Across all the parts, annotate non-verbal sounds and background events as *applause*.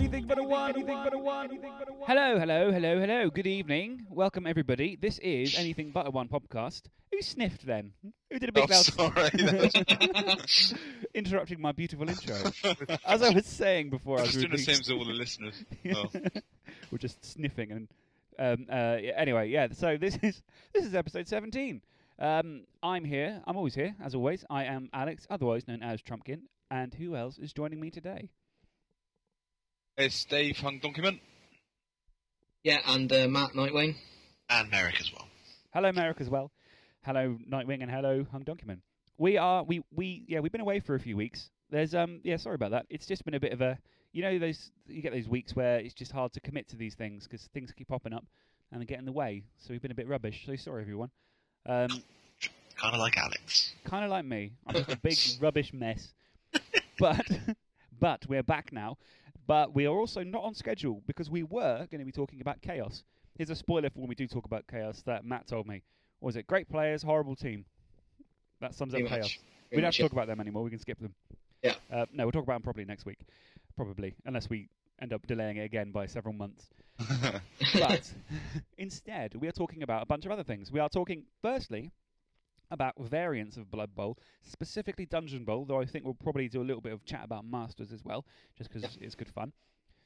Anything but a one. Anything but a one. Hello, hello, hello, hello. Good evening. Welcome everybody. This is Anything But a One podcast. Who sniffed then? Who did a big Oh, loud sorry. *laughs* That's- *laughs* *laughs* interrupting my beautiful intro? As I was saying before, I was doing the same as all the listeners. Oh. We're just sniffing and um, uh, yeah, anyway, yeah. So this is this is episode seventeen. Um, I'm here. I'm always here, as always. I am Alex, otherwise known as Trumpkin. And who else is joining me today? It's Dave Hung Donkeyman. Yeah, and uh, Matt Nightwing. and Merrick as well. Hello, Merrick, as well. Hello, Nightwing, and hello, Hung Donkeyman. We are we we yeah we've been away for a few weeks. There's um yeah sorry about that. It's just been a bit of a you know those you get those weeks where it's just hard to commit to these things because things keep popping up and they get in the way. So we've been a bit rubbish. So sorry everyone. Um, Kind of like Alex. kind of like me. I'm just a *laughs* big rubbish mess. But *laughs* but we're back now. But we are also not on schedule because we were going to be talking about chaos. Here's a spoiler for when we do talk about chaos that Matt told me. What was it? Great players, horrible team. That sums up Pretty chaos. much. We don't have to talk about them anymore. We can skip them. Yeah. Uh, no, we'll talk about them probably next week. Probably, unless we end up delaying it again by several months. *laughs* But *laughs* instead, we are talking about a bunch of other things. We are talking, firstly, about variants of Blood Bowl, specifically Dungeon Bowl, though I think we'll probably do a little bit of chat about Masters as well, just because it's good fun.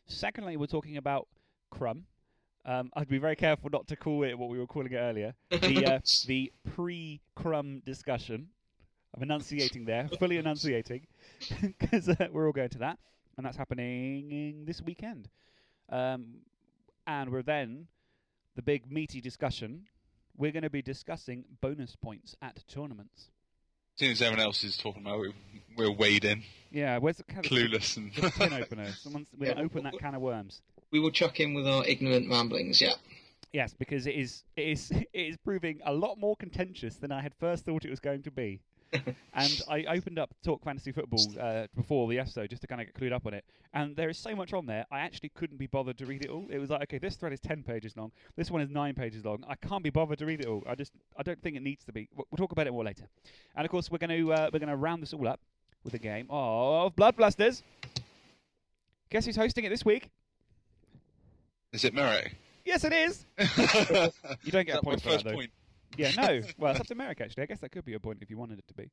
Secondly, we're talking about Crumb. Um, I'd be very careful not to call it what we were calling it earlier the, uh, *laughs* the pre Crumb discussion. I'm enunciating there, fully enunciating, *laughs* because uh, we're all going to that, and that's happening this weekend. Um, and we're then the big meaty discussion. We're going to be discussing bonus points at tournaments. Seeing as everyone else is talking about it, we're wade in, Yeah, where's the, can- clueless, and the tin *laughs* opener? Someone's we're Yeah, going to open that can of worms. we will chuck in with our ignorant ramblings, yeah. Yes, because it is it is *laughs* it is proving a lot more contentious than I had first thought it was going to be. And I opened up Talk Fantasy Football uh, before the episode just to kind of get clued up on it. And there is so much on there, I actually couldn't be bothered to read it all. It was like, okay, this thread is ten pages long. This one is nine pages long. I can't be bothered to read it all. I just I don't think it needs to be. We'll we'll talk about it more later. And of course, we're going to uh, we're going to round this all up with a game of Blood Blasters. Guess who's hosting it this week? is it Merrick? Yes, it is. Is *laughs* You don't get a point for that, though. point? Yeah, no. *laughs* Well, it's up to Merrick actually. I guess that could be a point if you wanted it to be.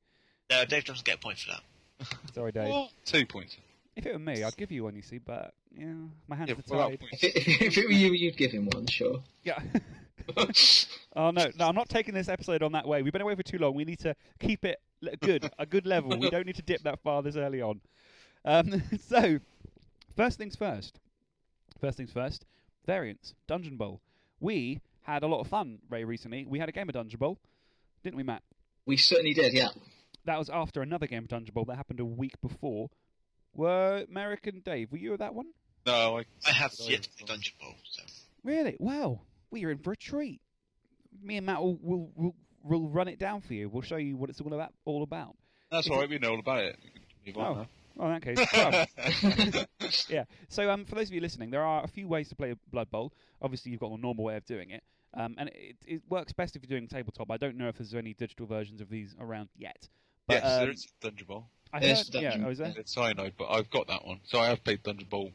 No, Dave doesn't get a point for that. *laughs* Sorry, Dave. What? Two points. If it were me, I'd give you one. You see, but yeah, my hands Yeah, are well, tied. that If it, if, it, were you, you'd give him one, sure. Yeah. *laughs* oh no, no, I'm not taking this episode on that way. We've been away for too long. We need to keep it good, a good level. We don't need to dip that far this early on. Um, so, first things first. First things first. Variants, Dungeon Bowl. We had a lot of fun very recently. We had a game of Dungeon Bowl, didn't we, Matt? We certainly did, yeah. That was after another game of Dungeon Bowl that happened a week before. Were Merrick and Dave? Were you at that one? No, I, I have yet to play Dungeon Ball, so Really? Well, we're in for a treat. Me and Matt will, will, will, will run it down for you. We'll show you what it's all about. All about. That's Is all right. We know all about it. Move on Oh. Well, in that case, *laughs* yeah. So, um, for those of you listening, there are a few ways to play a Blood Bowl. Obviously, you've got the normal way of doing it, um, and it, it works best if you're doing tabletop. I don't know if there's any digital versions of these around yet. But, yes, um, there is Dungeon Ball. I There's heard, yeah, Dungeon- I was there. It's cyanide, but I've got that one, so I have played Dungeon Bowl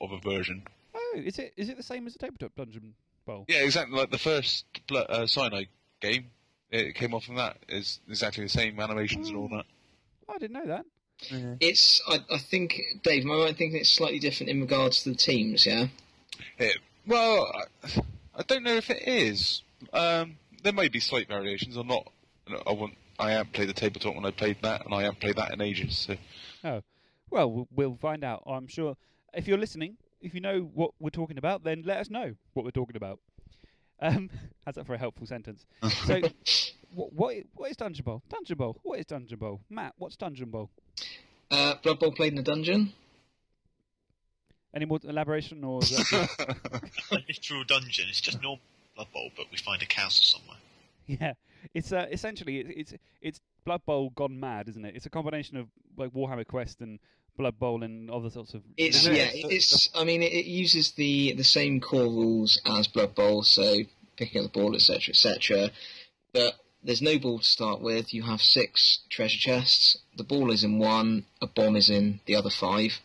of a version. Oh, is it is it the same as a tabletop Dungeon Bowl? Yeah, exactly like the first Bl- uh, cyanide game. It came off from that. It's exactly the same animations and all that. Oh, I didn't know that. It's, I, I think, Dave, am I right thinking it's slightly different in regards to the teams, yeah? It, well, I, I don't know if it is. Um, there may be slight variations. I'm not. I want. I haven't played the tabletop when I played that, and I haven't played that in ages. So Well, we'll- we'll find out. I'm sure. If you're listening, if you know what we're talking about, then let us know what we're talking about. Um, *laughs* how's that for a helpful sentence? So, *laughs* what, what what is Dungeon Bowl? Dungeon Bowl. What is Dungeon Bowl? Matt, what's Dungeon Bowl? Uh, Blood Bowl played in a dungeon. Any more elaboration, or is that *laughs* a literal dungeon. It's just normal Blood Bowl, but we find a castle somewhere. yeah? It's uh, essentially it, it's it's Blood Bowl gone mad, isn't it? It's a combination of like Warhammer Quest and Blood Bowl and other sorts of. It's Isn't yeah, it's. I mean, it, it uses the the same core rules as Blood Bowl, so picking up the ball, etc., etc. But there's no ball to start with. You have six treasure chests. The ball is in one. A bomb is in the other five.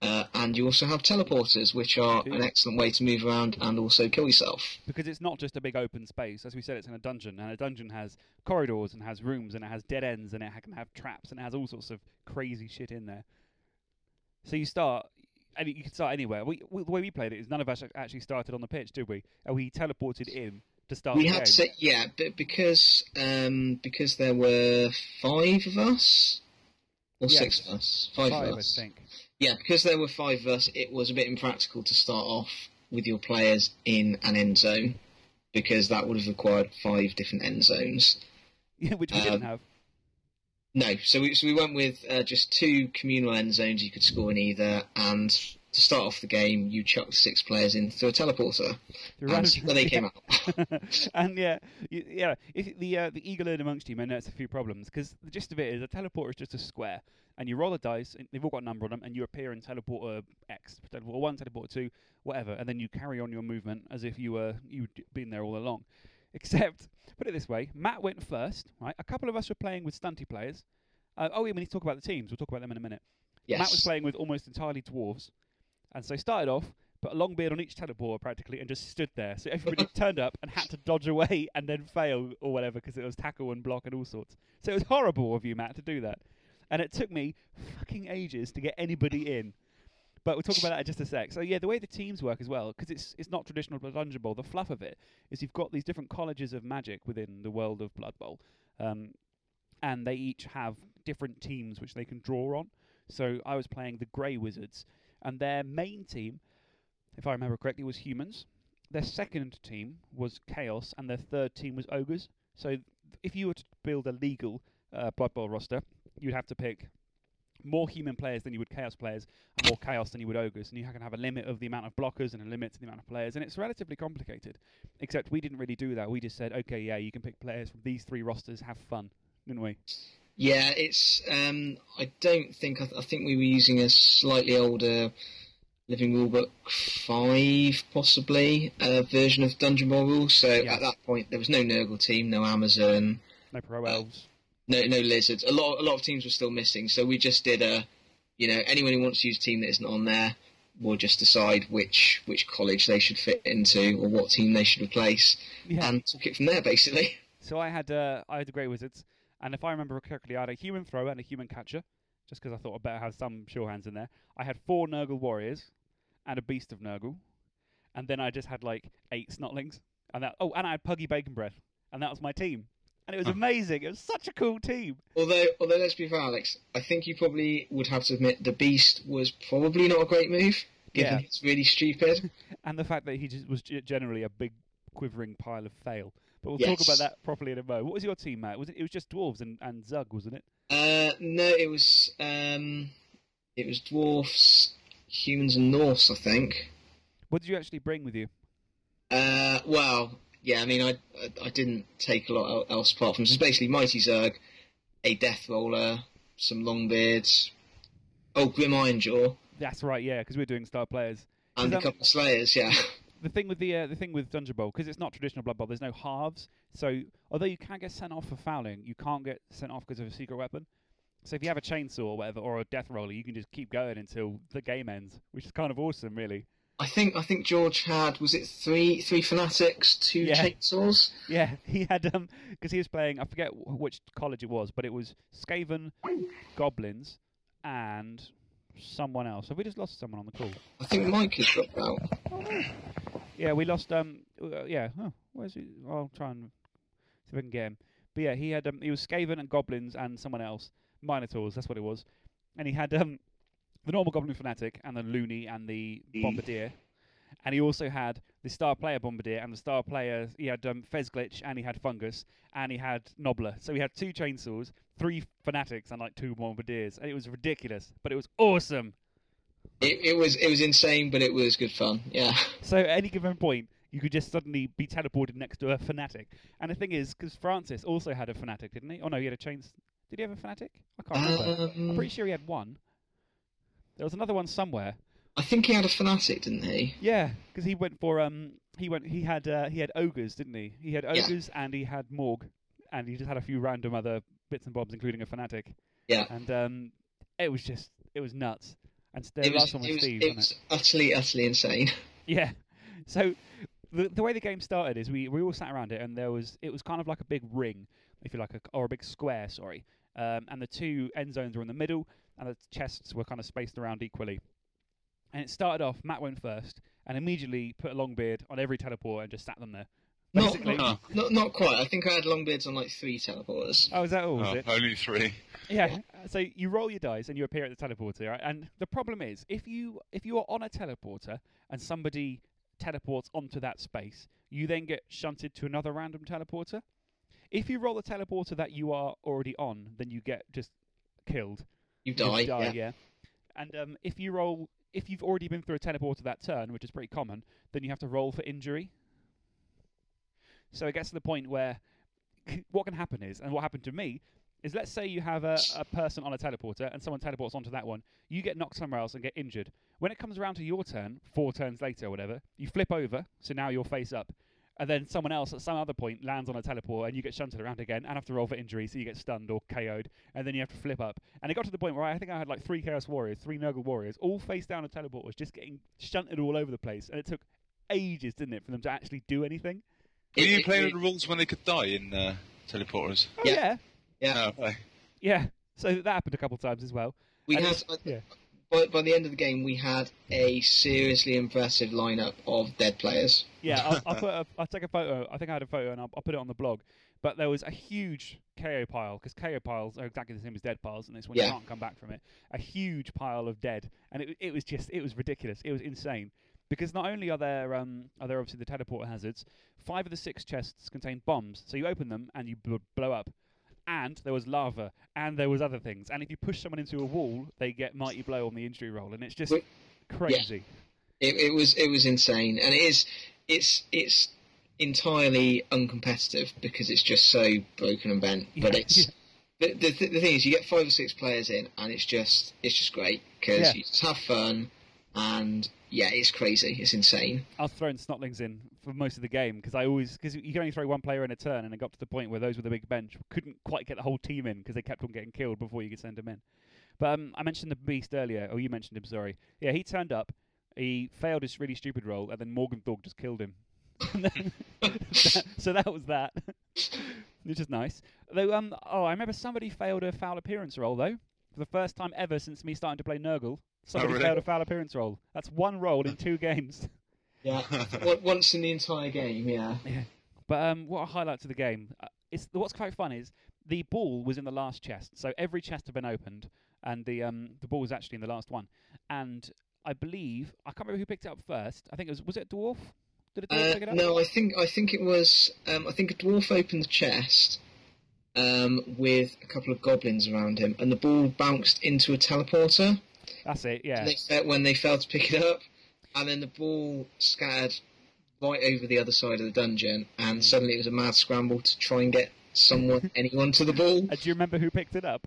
Uh, and you also have teleporters, which are an excellent way to move around and also kill yourself. because it's not just a big open space. As we said, it's in a dungeon, and a dungeon has corridors and has rooms and it has dead ends and it can have traps and it has all sorts of crazy shit in there. So you start, and you can start anywhere. We, we, the way we played it is none of us actually started on the pitch, did we? And we teleported in to start we had game. to, yeah, but because um, because there were five of us or six of us, five, Five, of I us. think. Yeah, because there were five of us, it was a bit impractical to start off with your players in an end zone because that would have required five different end zones. *laughs* Yeah, which we didn't Um, have. No, so we so we went with uh, just two communal end zones you could score in either, and to start off the game, you chucked six players into a teleporter Through and see where they came *laughs* out. and yeah, you, yeah. If the uh, the eagle in amongst you may notice a few problems because the gist of it is a teleporter is just a square, and you roll a dice. And they've all got a number on them, and you appear in teleporter X, teleporter one, teleporter two, whatever, and then you carry on your movement as if you were you'd been there all along. *laughs* Except, put it this way: Matt went first. Right, a couple of us were playing with stunty players. Uh, oh, yeah, we need to talk about the teams. We'll talk about them in a minute. yes. Matt was playing with almost entirely dwarves, and so started off, put a long beard on each teleporter practically, and just stood there. So everybody *laughs* turned up and had to dodge away and then fail or whatever because it was tackle and block and all sorts. So it was horrible of you, Matt, to do that. And it took me fucking ages to get anybody *laughs* in. But we'll talk about that in just a sec. So yeah, the way the teams work as well, because it's it's not traditional Blood Dungeon Bowl. The fluff of it is you've got these different colleges of magic within the world of Blood Bowl, um, and they each have different teams which they can draw on. So I was playing the Grey Wizards, and their main team, if I remember correctly, was humans. Their second team was Chaos, and their third team was Ogres. So if you were to build a legal uh, Blood Bowl roster, you'd have to pick more human players than you would Chaos players, and more Chaos than you would Ogres, and you can have a limit of the amount of blockers and a limit to the amount of players, and it's relatively complicated. Except we didn't really do that. We just said, okay, yeah, you can pick players from these three rosters, have fun, didn't we? Yeah, it's. Um, I don't think. I, th- I think we were using a slightly older Living Rulebook five, possibly uh, version of Dungeon Bowl rules. So at that point, there was no Nurgle team, no Amazon, No pro elves. no no lizards. A lot a lot of teams were still missing. So we just did a, you know, anyone who wants to use a team that isn't on there will just decide which which college they should fit into or what team they should replace, Yeah. and took it from there basically. So I had uh, I had the Grey Wizards, and if I remember correctly, I had a human thrower and a human catcher, just because I thought I'd better have some sure hands in there. I had four Nurgle warriors and a beast of Nurgle, and then I just had like eight Snotlings, and that oh, and I had Puggy Bacon Breath, and that was my team, and it was amazing. It was such a cool team. Although, although let's be fair, Alex, I think you probably would have to admit the Beast was probably not a great move, given Yeah. it's really stupid. *laughs* and the fact that he just was g- generally a big quivering pile of fail. But we'll talk about that properly in a moment. What was your team, Matt? Was it? It was just dwarves and, and Zug, wasn't it? uh, no, it was um, it was dwarfs, humans, and Norse, I think. What did you actually bring with you? Uh, well, yeah, I mean, I, I I didn't take a lot else apart from just basically Mighty Zug, a Death Roller, some Longbeards, oh Grim Ironjaw, That's right, yeah, because we're doing star players. and a couple of Slayers. Yeah. The thing with the uh, the thing with Dungeon Bowl because it's not traditional Blood Bowl. There's no halves, so although you can get sent off for fouling, you can't get sent off because of a secret weapon. So if you have a chainsaw or whatever, or a death roller, you can just keep going until the game ends, which is kind of awesome, really. I think I think George had was it three three fanatics, two Yeah. chainsaws. Yeah, *laughs* he had um because he was playing. I forget wh- which college it was, but it was Skaven, goblins, and someone else. Have we just lost someone on the call? I think Mike has dropped out. Yeah, we lost. Um, uh, yeah. Huh, where's he? I'll try and see if I can get him. But yeah, he had. Um, he was Skaven and goblins and someone else, Minotaurs. That's what it was. And he had um, the normal goblin fanatic and the loony and the bombardier. And he also had the star player bombardier and the star player. He had um, Fezglitch and he had fungus and he had Nobbla. So he had two chainsaws, three fanatics, and like two bombardiers. And it was ridiculous, but it was awesome. It, it was it was insane, but it was good fun. Yeah. *laughs* So at any given point, you could just suddenly be teleported next to a fanatic. And the thing is, because Francis also had a fanatic, didn't he? Oh no, he had a chains. Did he have a fanatic? I can't remember. I'm Um, pretty sure he had one. There was another one somewhere. I think he had a fanatic, didn't he? Yeah, because he went for um, he went he had uh, he had ogres, didn't he? He had Yeah. ogres and he had morg, and he just had a few random other bits and bobs, including a fanatic. Yeah. And um, it was just it was nuts. and the It was, last one was it was, Steve, it wasn't was utterly, utterly insane. *laughs* Yeah. So the the way the game started is we, we all sat around it and there was it was kind of like a big ring, if you like, a, or a big square, sorry. Um, and the two end zones were in the middle, and the chests were kind of spaced around equally. And it started off. Matt went first, and immediately put a long beard on every teleport and just sat them there. Not, Basically, not, not, not quite. I think I had long beards on like three teleporters. oh, is that all? Oh, it? only three. Yeah. So you roll your dice and you appear at the teleporter, right? And the problem is, if you if you are on a teleporter and somebody teleports onto that space, you then get shunted to another random teleporter. If you roll the teleporter that you are already on, then you get just killed. You die. You die. die, yeah. yeah. And um, if you roll, if you've already been through a teleporter that turn, which is pretty common, then you have to roll for injury. So it gets to the point where *laughs* what can happen is, and what happened to me, is let's say you have a, a person on a teleporter and someone teleports onto that one, you get knocked somewhere else and get injured. When it comes around to your turn, four turns later or whatever, you flip over, so now you're face up, and then someone else at some other point lands on a teleport and you get shunted around again and have to roll for injury, so you get stunned or KO'd, and then you have to flip up. And it got to the point where I think I had like three Chaos Warriors, three Nurgle Warriors, all face down on teleporters, just getting shunted all over the place, and it took ages, didn't it, for them to actually do anything? Were It- you it- playing it- with the rules when they could die in uh, teleporters? Oh, Yeah. yeah. Yeah. No. Yeah. So that happened a couple of times as well. We And had it's- yeah. By, by the end of the game, we had a seriously impressive lineup of dead players. Yeah, I'll, I'll *laughs* put. A, I'll take a photo. I think I had a photo, and I'll, I'll put it on the blog. But there was a huge KO pile because KO piles are exactly the same as dead piles, and this one you can't come back from it. A huge pile of dead, and it, it was just it was ridiculous. It was insane because not only are there um, are there obviously the teleport hazards, five of the six chests contain bombs, so you open them and you bl- blow up. And there was lava, and there was other things. And if you push someone into a wall, they get mighty blow on the injury roll, and it's just crazy. It, it was it was insane, and it is it's it's entirely uncompetitive because it's just so broken and bent. *laughs* But Yeah, it's the, the th- the thing is, you get five or six players in, and it's just it's just great because Yeah. you just have fun, and yeah, it's crazy, it's insane. I was throwing snotlings in for most of the game because I always because you can only throw one player in a turn, and it got to the point where those with the big bench couldn't quite get the whole team in because they kept on getting killed before you could send them in. But um, I mentioned the beast earlier. Oh, you mentioned him. Sorry. Yeah, he turned up. He failed his really stupid role, and then Morg 'n' Thorg just killed him. *laughs* so that was that, *laughs* which is nice. Though, um, oh, I remember somebody failed a foul appearance roll though, for the first time ever since me starting to play Nurgle. Somebody really? failed a foul appearance roll. That's one roll in two games. Yeah, *laughs* Once- once in the entire game, yeah. yeah. But um, what a highlight to the game! Uh, it's what's quite fun is the ball was in the last chest, so every chest had been opened, and the um the ball was actually in the last one. And I believe I can't remember who picked it up first. I think it was was it a dwarf? Did a dwarf Uh, pick it up? no, I think I think it was um, I think a dwarf opened the chest um, with a couple of goblins around him, and the ball bounced into a teleporter. That's it. Yeah. They when they failed to pick it up, and then the ball scattered right over the other side of the dungeon, and Hmm. suddenly it was a mad scramble to try and get someone, *laughs* anyone to the ball. Uh, do you remember who picked it up?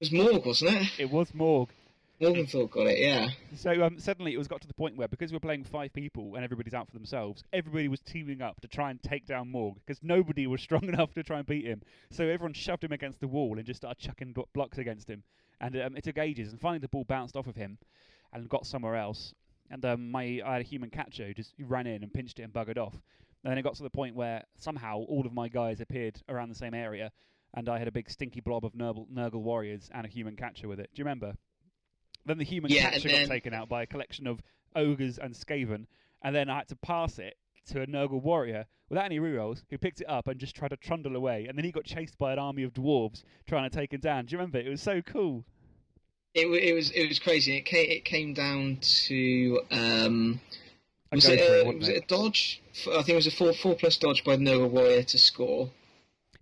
It was Morg, wasn't it? It was Morg. Morgenthau got it, yeah. So um, suddenly it was got to the point where because we were playing five people and everybody's out for themselves, everybody was teaming up to try and take down Morg because nobody was *laughs* strong enough to try and beat him. So everyone shoved him against the wall and just started chucking blocks against him. And um, it took ages. And finally the ball bounced off of him and got somewhere else. And um, my I had a human catcher who just ran in and pinched it and buggered off. And then it got to the point where somehow all of my guys appeared around the same area, and I had a big stinky blob of Nurgle, Nurgle warriors and a human catcher with it. Do you remember? Then the human Yeah, catcher then- got taken out by a collection of ogres and Skaven, and then I had to pass it to a Nurgle warrior without any rerolls, who picked it up and just tried to trundle away, and then he got chased by an army of dwarves trying to take him down. Do you remember? It was so cool. It, it was it was crazy. It came it came down to um, was it a, it, wasn't it? a dodge? I think it was a four four plus dodge by the Nurgle Warrior to score.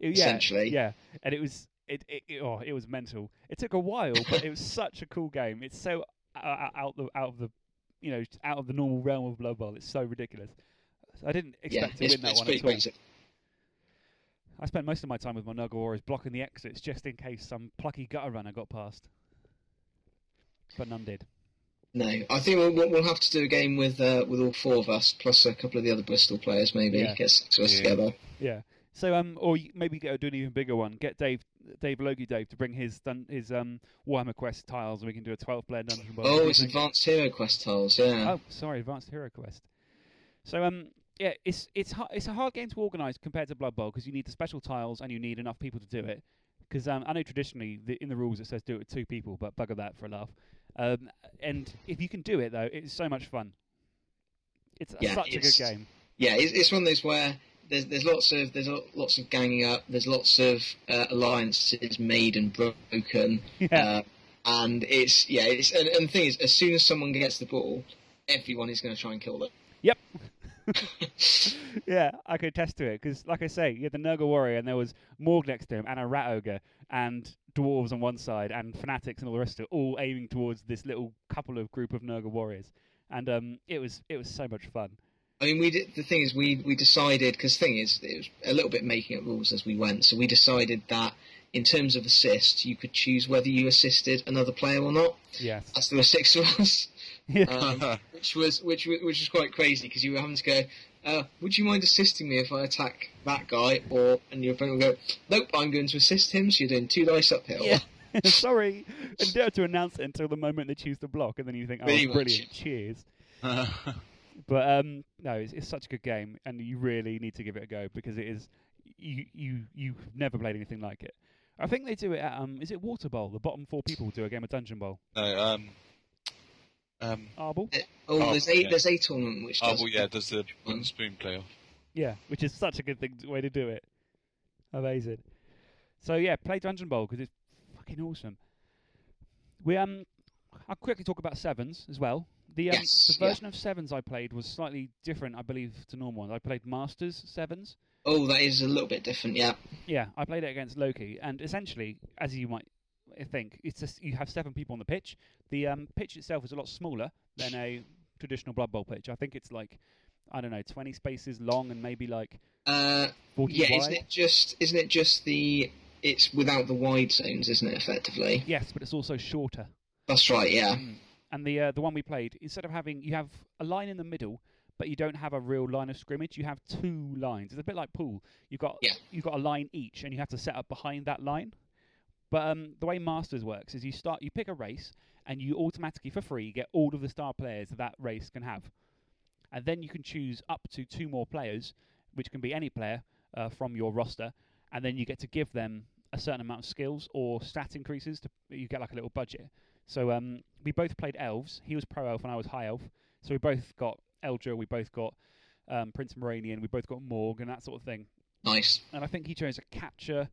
It- yeah, essentially. Yeah, and it was it, it, it oh it was mental. It took a while, but it was *laughs* such a cool game. It's so uh, out the out of the you know out of the normal realm of Blood Bowl. It's so ridiculous. I didn't Yeah, expect to win that one at all. crazy. I spent most of my time with my Nurgle Warriors blocking the exits just in case some plucky gutter runner got past. But none did. No, I think we'll, we'll we'll have to do a game with uh, with all four of us plus a couple of the other Bristol players. Maybe Yeah. get six of us Yeah. together. Yeah. So um, or you maybe get do an even bigger one. Get Dave Dave Logie Dave to bring his dun- his um, Warhammer Quest tiles, and we can do a 12 player dungeon. Bowl. Oh, it's? Advanced Hero Quest tiles, yeah. Oh, sorry, Advanced Hero Quest. So um, yeah, it's it's it's a hard game to organise compared to Blood Bowl because you need the special tiles and you need enough people to do it. Because um, I know traditionally the, in the rules it says do it with two people, but bugger that for a laugh. Um, and if you can do it though, it's so much fun. It's Yeah, such a good game. yeah, it's, it's one of those where there's there's lots of there's lots of ganging up. There's lots of uh, alliances made and broken, *laughs* Yeah, uh, and it's yeah. It's and, and the thing is, as soon as someone gets the ball, everyone is going to try and kill them. Yep. *laughs* yeah, I could attest to it because, like I say, you had the Nurgle warrior, and there was Morg next to him, and a rat ogre, and dwarves on one side, and fanatics and all the rest of it, all aiming towards this little couple of group of Nurgle warriors, and um, it was it was so much fun. I mean, we did, the thing is, we we decided because thing is, it was a little bit making up rules as we went. So we decided that in terms of assist, you could choose whether you assisted another player or not. Yes. As there were six of us. *laughs* um, which was which which was quite crazy because you were having to go. Uh, would you mind assisting me if I attack that guy? Or and your opponent will go, nope, I'm going to assist him. So you're doing two dice uphill. Yeah. *laughs* *laughs* Sorry, and you don't have to announce it until the moment they choose to block, and then you think, "Oh, Pretty much. brilliant! Cheers." But um, no, it's, it's such a good game, and you really need to give it a go because it is you you you've never played anything like it. I think they do it at um, is it Water Bowl? The bottom four people do a game of Dungeon Bowl. no, um, um, Arble, Oh, Oh, there's a yeah. there's a tournament which oh, does. well, yeah, does the wooden spoon playoff. yeah, which is such a good thing way to do it. Amazing. So yeah, play Dungeon Bowl because it's fucking awesome. We um, I'll quickly talk about sevens as well. The um, Yes, the yeah. version of sevens I played was slightly different, I believe, to normal ones. I played Masters sevens. Oh, that is a little bit different. Yeah. Yeah, I played it against Loki, and essentially, as you might think, it's just you have seven people on the pitch. The um, pitch itself is a lot smaller than a traditional Blood Bowl pitch. I think it's like I don't know, twenty spaces long and maybe like Uh, forty yeah, wide. isn't it just isn't it just the it's without the wide zones, isn't it? Effectively, Yes, but it's also shorter. that's right. Yeah, Mm. And the uh, the one we played, instead of having you have a line in the middle, but you don't have a real line of scrimmage. You have two lines. It's a bit like pool. You've got Yeah. you've got a line each, and you have to set up behind that line. But um, the way Masters works is you start you pick a race, and you automatically for free get all of the star players that that race can have, and then you can choose up to two more players, which can be any player uh, from your roster, and then you get to give them a certain amount of skills or stat increases. To you get like a little budget. So um, we both played elves. He was pro elf and I was high elf. So we both got Eldril. We both got um, Prince Moranion. We both got Morg and that sort of thing. nice. And I think he chose a catcher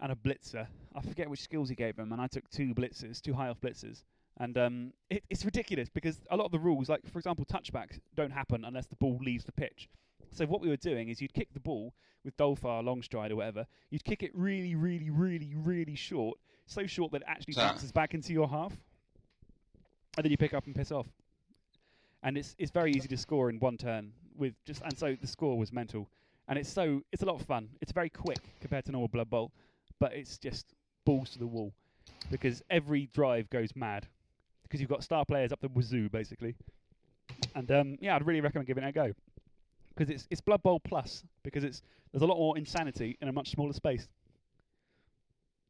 and a blitzer. I forget which skills he gave him, and I took two blitzers, two high off blitzers. And um, it, it's ridiculous because a lot of the rules, like for example, touchbacks don't happen unless the ball leaves the pitch. So what we were doing is you'd kick the ball with Dolfar, long stride, or whatever. You'd kick it really, really, really, really short, so short that it actually Ah. bounces back into your half, and then you pick up and piss off. And it's it's very easy to score in one turn with just and so the score was mental, and it's so it's a lot of fun. It's very quick compared to normal Blood Bowl, but it's just balls to the wall because every drive goes mad because you've got star players up the wazoo basically. And um, yeah, I'd really recommend giving it a go because it's it's Blood Bowl plus because it's there's a lot more insanity in a much smaller space.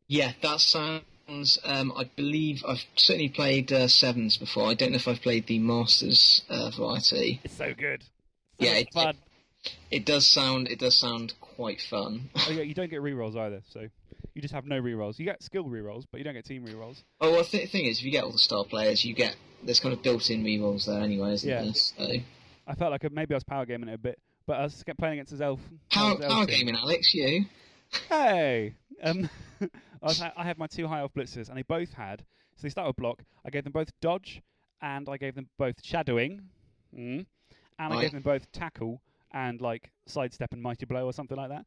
Yeah, that sounds. Um, I believe I've certainly played uh, sevens before. I don't know if I've played the masters uh, variety. It's so good. So Yeah, it- fun. It does sound. It does sound quite fun. oh yeah, you don't get *laughs* rerolls either, so you just have no rerolls. You get skill rerolls, but you don't get team rerolls. oh, well, the thing is, if you get all the star players, you get there's kind of built-in rerolls there anyway, isn't Yeah. there? So, I felt like maybe I was power gaming it a bit, but I was playing against his elf. power, elf power gaming, Alex. You. *laughs* Hey, um, *laughs* I, was, I had my two high elf blitzers, and they both had. So they start with block. I gave them both dodge, and I gave them both shadowing, mm, and I gave them both tackle and like sidestep and mighty blow or something like that.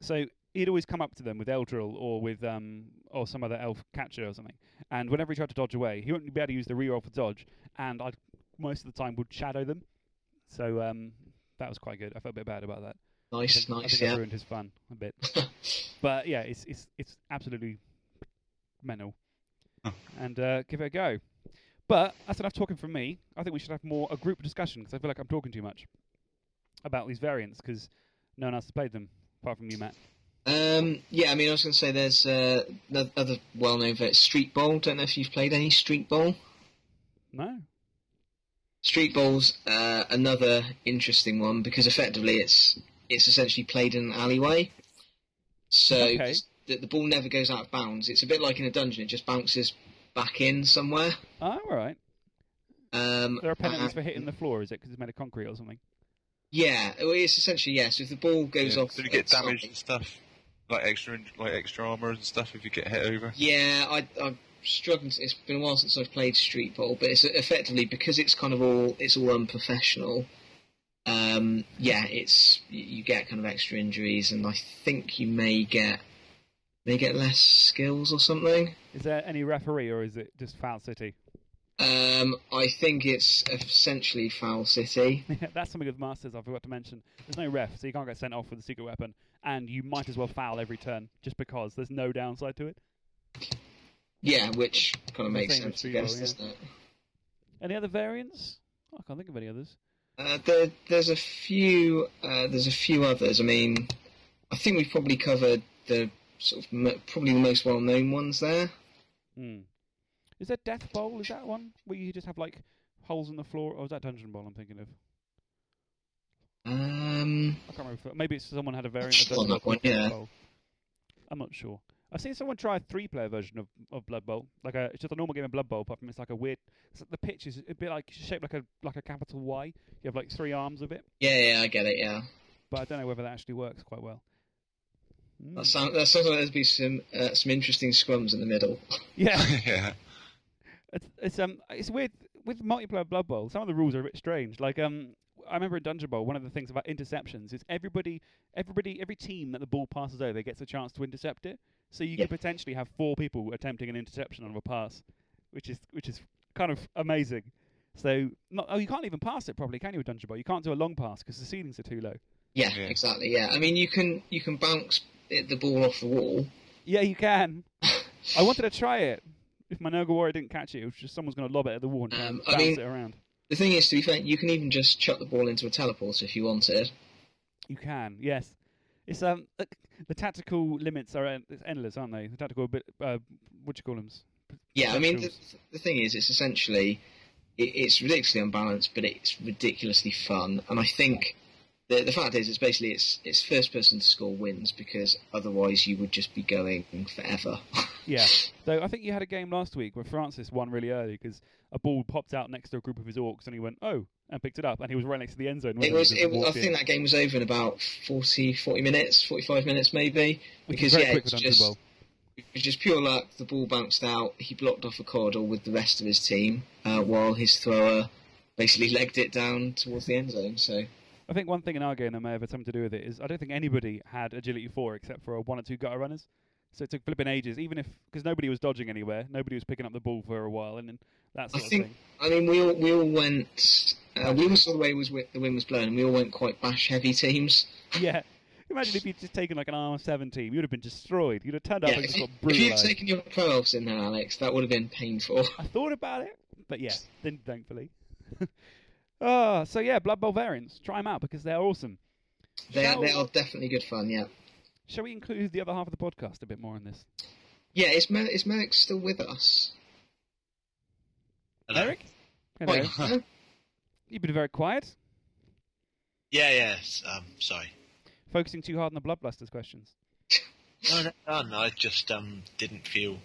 So he'd always come up to them with Eldril or with um or some other elf catcher or something, and whenever he tried to dodge away, he wouldn't be able to use the reroll for dodge, and I most of the time would shadow them. So um, that was quite good. I felt a bit bad about that. I Nice, I, nice. think Yeah. ruined his fun a bit. *laughs* But yeah, it's it's it's absolutely mental, and uh, give it a go. But that's enough talking from me. I think we should have more a group discussion because I feel like I'm talking too much about these variants because no one else has played them apart from you, Matt. Um, yeah, I mean, I was going to say there's uh, another- other well-known vet, Street Bowl. Don't know if you've played any Street Bowl. No. Street Bowl's uh, another interesting one because effectively it's it's essentially played in an alleyway. So Okay. the, the ball never goes out of bounds. It's a bit like in a dungeon; it just bounces back in somewhere. Oh, all right. Um, There are penalties and- for hitting the floor, is it? Because it's made of concrete or something. Yeah, well, it's essentially yes. if the ball goes Yeah, off, So you get outside- damaged and stuff, like extra, like extra armor and stuff if you get hit over. Yeah, I, I'm struggling. To, it's been a while since I've played Street Ball, but it's effectively because it's kind of all it's all unprofessional. Um, yeah, it's you you get kind of extra injuries, and I think you may get may get less skills or something. Is there any referee, or is it just Foul City? Um, I think it's essentially Foul City. *laughs* That's something with Masters I forgot to mention. There's no ref, so you can't get sent off with a secret weapon, and you might as well foul every turn just because there's no downside to it. Yeah, which kind of makes sense, I guess, yeah. doesn't it? Any other variants? Oh, I can't think of any others. Uh, there, there's a few. Uh, there's a few others. I mean, I think we've probably covered the sort of mo- probably the most well-known ones there. Hmm. Is there Death Bowl? Is that one where you just have like holes in the floor, or is that Dungeon Bowl? I'm thinking of. Um, I can't remember. if- Maybe it's someone had a variant of on Dungeon that one, yeah. Bowl. I'm not sure. I've seen someone try a three-player version of, of Blood Bowl, like a it's just a normal game of Blood Bowl, apart from it's like a weird. It's, the pitch is a bit like shaped like a like a capital Y. You have like three arms of it, yeah, yeah, I get it. Yeah, but I don't know whether that actually works quite well. Hmm. that sounds that sounds like there's be some uh, some interesting scrums in the middle. Yeah, *laughs* yeah. It's, it's um it's weird with multiplayer Blood Bowl. Some of the rules are a bit strange. Like um, I remember in Dungeon Bowl, one of the things about interceptions is everybody, everybody, every team that the ball passes over gets a chance to intercept it. So you Yeah. could potentially have four people attempting an interception on a pass, which is which is kind of amazing. So not, oh, you can't even pass it properly, can you? With Dungeon Bowl, you can't do a long pass because the ceilings are too low. Yeah, Yeah. exactly. Yeah, I mean you can you can bounce the ball off the wall. Yeah, you can. *laughs* I wanted to try it. If my Warrior didn't catch it, it was just someone's going to lob it at the wall and Um, bounce mean- it around. The thing is, to be fair, you can even just chuck the ball into a teleporter if you wanted. You can, yes. It's um the tactical limits are endless, aren't they? The tactical bit, uh, what do you call them? Yeah, I mean the, the thing is, it's essentially it, it's ridiculously unbalanced, but it's ridiculously fun. And I think the the fact is, it's basically it's it's first person to score wins because otherwise you would just be going forever. *laughs* Yeah. So I think you had a game last week where Francis won really early because a ball popped out next to a group of his orcs and he went oh and picked it up and he was right next to the end zone. it was, it was I in, think that game was over in about 40, 40 minutes, forty five minutes maybe. which because, yeah, it's just- Bowl. It was just pure luck. The ball bounced out. He blocked off a corridor with the rest of his team, uh, while his thrower basically legged it down towards the end zone. So I think one thing in our game that may have had something to do with it is I don't think anybody had agility four except for a one or two gutter runners. So it took flipping ages, even if because nobody was dodging anywhere, nobody was picking up the ball for a while, and then that I of think thing. I mean we all we all went. Uh, we all saw the way was the wind was blowing, and we all went quite bash heavy teams. *laughs* Yeah. Imagine if you'd just taken like an arm seven team, you'd have been destroyed. You'd have turned up Yeah, and just got if you'd taken your pro elves in there, Alex, that would have been painful. I thought about it, but yeah, *laughs* didn't thankfully. *laughs* Ah, so yeah, Blood Bowl variants. Try them out because they're awesome. They are, they are definitely good fun. Yeah, Shall we include the other half of the podcast a bit more in this? yeah. Is Mer- is Merrick still with us? Hello? Eric? Hello. Wait, no? You've been very quiet, Yeah, yes. Um, sorry. focusing too hard on the Blood Blasters questions. No, no, no, no, I just um didn't feel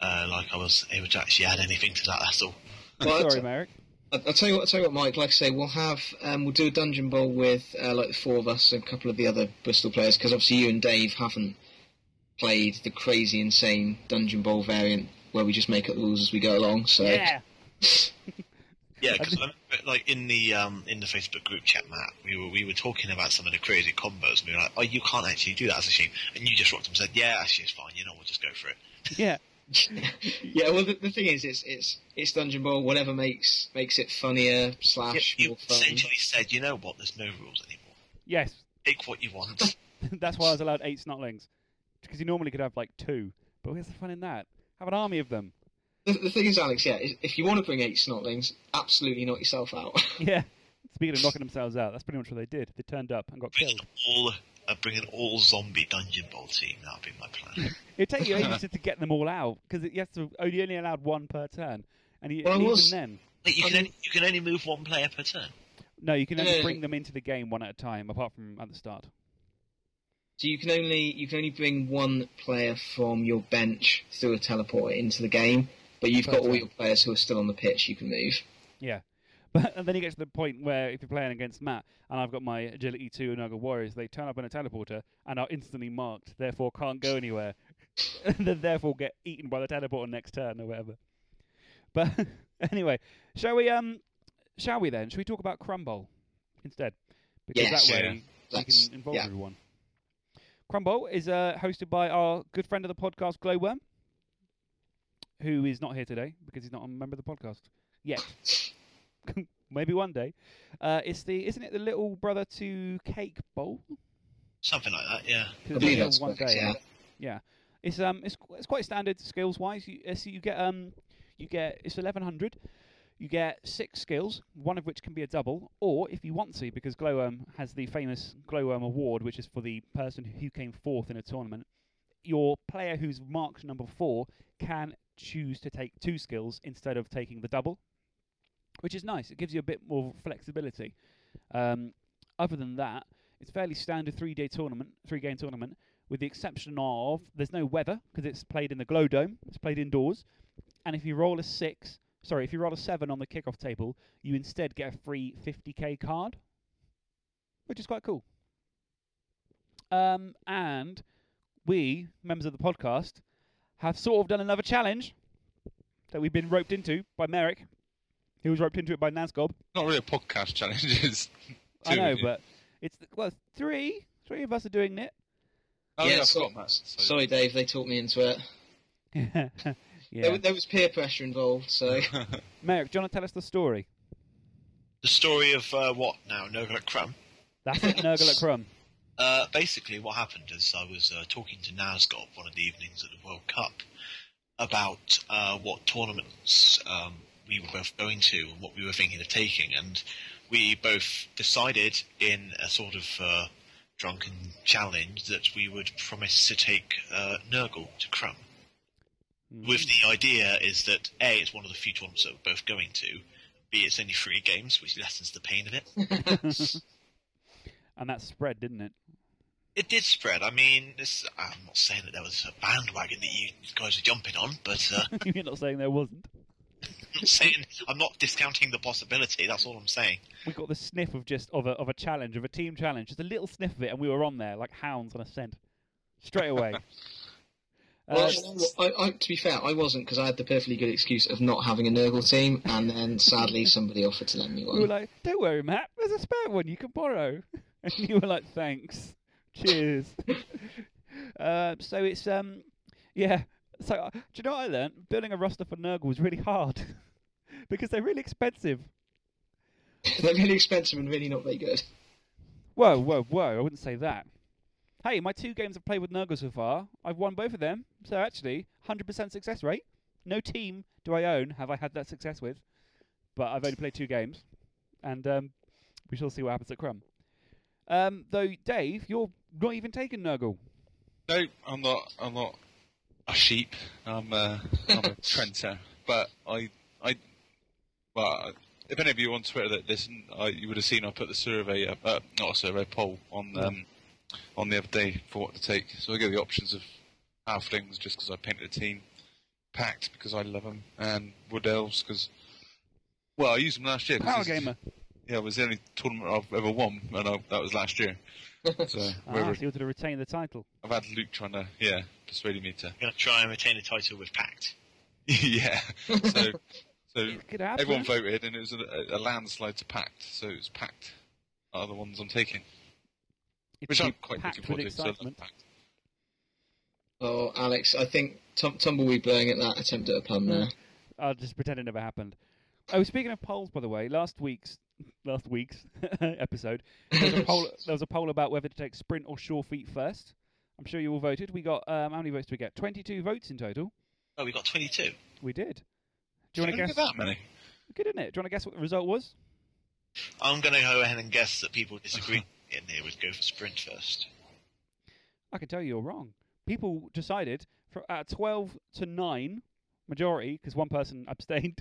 uh, like I was able to actually add anything to that. That's all. Well, *laughs* Sorry, I'll, Merrick. I'll I'll tell you what. I'll tell you what, Mike. Like I say, we'll have um, we'll do a dungeon bowl with uh, like the four of us and a couple of the other Bristol players because obviously you and Dave haven't played the crazy, insane dungeon bowl variant where we just make up the rules as we go along. So Yeah. *laughs* Yeah, because like in the um in the Facebook group chat, Matt, we were we were talking about some of the crazy combos, and we were like, "Oh, you can't actually do that as a team," and you just rocked up and said, "Yeah, actually, it's fine. You know, we'll just go for it." Yeah. *laughs* *laughs* yeah, well, the, the thing is, it's it's it's Dungeon Ball. Whatever makes makes it funnier slash you more fun. essentially said, "You know what? There's no rules anymore. Yes. Pick what you want." *laughs* That's why I was allowed eight snotlings. Because you normally could have like two. But where's the fun in that? Have an army of them. The, the thing is, Alex, yeah, if if you want to bring eight snotlings, absolutely knock yourself out. *laughs* Yeah. Speaking of knocking themselves out, that's pretty much what they did. They turned up and got Bring killed. all uh, bring an all zombie Dungeon ball team. That would be my plan. *laughs* It'd take you ages to get them all out because you have to only only allowed one per turn, and, you, Well, I even was- then, Wait, you can only, you can only move one player per turn. no, you can only Yeah. bring them into the game one at a time, apart from at the start. So you can only you can only bring one player from your bench through a teleporter into the game, but you've got all your players who are still on the pitch. You can move. Yeah. But *laughs* and then you get to the point where if you're playing against Matt and I've got my agility two and Nurgle Warriors, they turn up in a teleporter and are instantly marked, therefore can't go anywhere. *laughs* and then therefore get eaten by the teleporter next turn or whatever. But *laughs* anyway, shall we um shall we then? Shall we talk about Crumble instead? Because that way Yeah. we Let's- can involve yeah. everyone. Crumble is uh, hosted by our good friend of the podcast, Glowworm, who is not here today because he's not a member of the podcast yet. *laughs* Maybe one day. Uh, it's the isn't it the little brother to Cake Bowl? Something like that, yeah. 'Cause I believe only that's one correct, day. yeah. Yeah, it's um, it's it's quite standard skills wise. You uh, so you get um, you get it's eleven hundred. You get six skills, one of which can be a double, or if you want to, because Glowworm has the famous Glowworm Award, which is for the person who came fourth in a tournament. Your player who's marked number four can choose to take two skills instead of taking the double, which is nice. It gives you a bit more flexibility. Um, other than that, it's fairly standard three-day tournament, three-game tournament, with the exception of there's no weather because it's played in the Glow Dome. It's played indoors, and if you roll a six, sorry, if you roll a seven on the kickoff table, you instead get a free 50k card, which is quite cool. Um, and we, members of the podcast, have sort of done another challenge that we've been roped into by Merrick, who was roped into it by Nazgob. Not really a podcast challenge. *laughs* It's I know, of you. but it's well three, three of us are doing it. Oh, Yeah, yeah, so- Matt. So- Sorry, Dave. They talked me into it. *laughs* yeah. There, there was peer pressure involved, so *laughs* Merrick, do you want to tell us the story? The story of uh, what now? Nurgle Crumb. That's it, Nurgle at Crumb. Uh, basically, what happened is I was uh, talking to Nazgob one of the evenings at the World Cup about uh, what tournaments um, we were both going to and what we were thinking of taking, and we both decided in a sort of uh, drunken challenge that we would promise to take uh, Nurgle to Crumb. With the idea is that A, it's one of the few tournaments that we're both going to, B, it's only three games, which lessens the pain of it. *laughs* and that spread, didn't it? It did spread. I mean, this, I'm not saying that there was a bandwagon that you guys were jumping on, but uh, *laughs* You're not saying there wasn't. *laughs* I'm not saying I'm not discounting the possibility. That's all I'm saying. We got the sniff of just of a of a challenge, of a team challenge, just a little sniff of it, and we were on there like hounds on a scent, straight away. *laughs* Well, Uh, you know what, I, I, to be fair, I wasn't because I had the perfectly good excuse of not having a Nurgle team, and then sadly somebody offered to lend me one. we were one. like, "Don't worry, Matt. There's a spare one you can borrow." *laughs* And you were like, "Thanks, cheers." uh, so it's um, yeah. So uh, do you know what I learned? Building a roster for Nurgle was really hard *laughs* because they're really expensive. They're really expensive and really not very good. Whoa, whoa, whoa! I wouldn't say that. Hey, my two games I've played with Nurgle so far, I've won both of them. So actually, 100% success rate. No team do I own have I had that success with, but I've only played two games, and um, we shall see what happens at Crumb. Um, though, Dave, you're not even taking Nurgle. No, I'm not. I'm not a sheep. I'm a, I'm a *laughs* trenter. But I, I, well, if any of you on Twitter that listen, I, you would have seen I put the survey, up, uh, not a survey, poll on um, on the other day for what to take. So I give the options of halflings just because I painted a team, pact because I love them, and wood elves because. Well, I used them last year. Power gamer. Yeah, it was the only tournament I've ever won, and I, that was last year. *laughs* So Ah, wherever- so you wanted to retain the title. I've had Luke trying to, yeah, persuading me to I'm going to try and retain the title with Pact. *laughs* yeah. So, so *laughs* happen. everyone voted, and it was a, a landslide to Pact. So it was Pact are the ones I'm taking, It's which I'm quite with looking forward to. So I love excitement. Pact. Oh, Alex, I think tum- Tumbleweed blowing at that attempt at a pun there. I'll just pretend it never happened. Oh, speaking of polls, by the way, last week's last week's *laughs* episode, *laughs* there was, a poll, there was a poll about whether to take sprint or sure feet first. I'm sure you all voted. We got um, how many votes did we get? 22 votes in total. Oh, we got 22. We did. Do you want to guess? that many? Good, isn't it? Do you want to guess what the result was? I'm going to go ahead and guess that people disagree *laughs* and they would go for sprint first. I can tell you you're wrong. People decided for at 12 to 9 majority because one person abstained.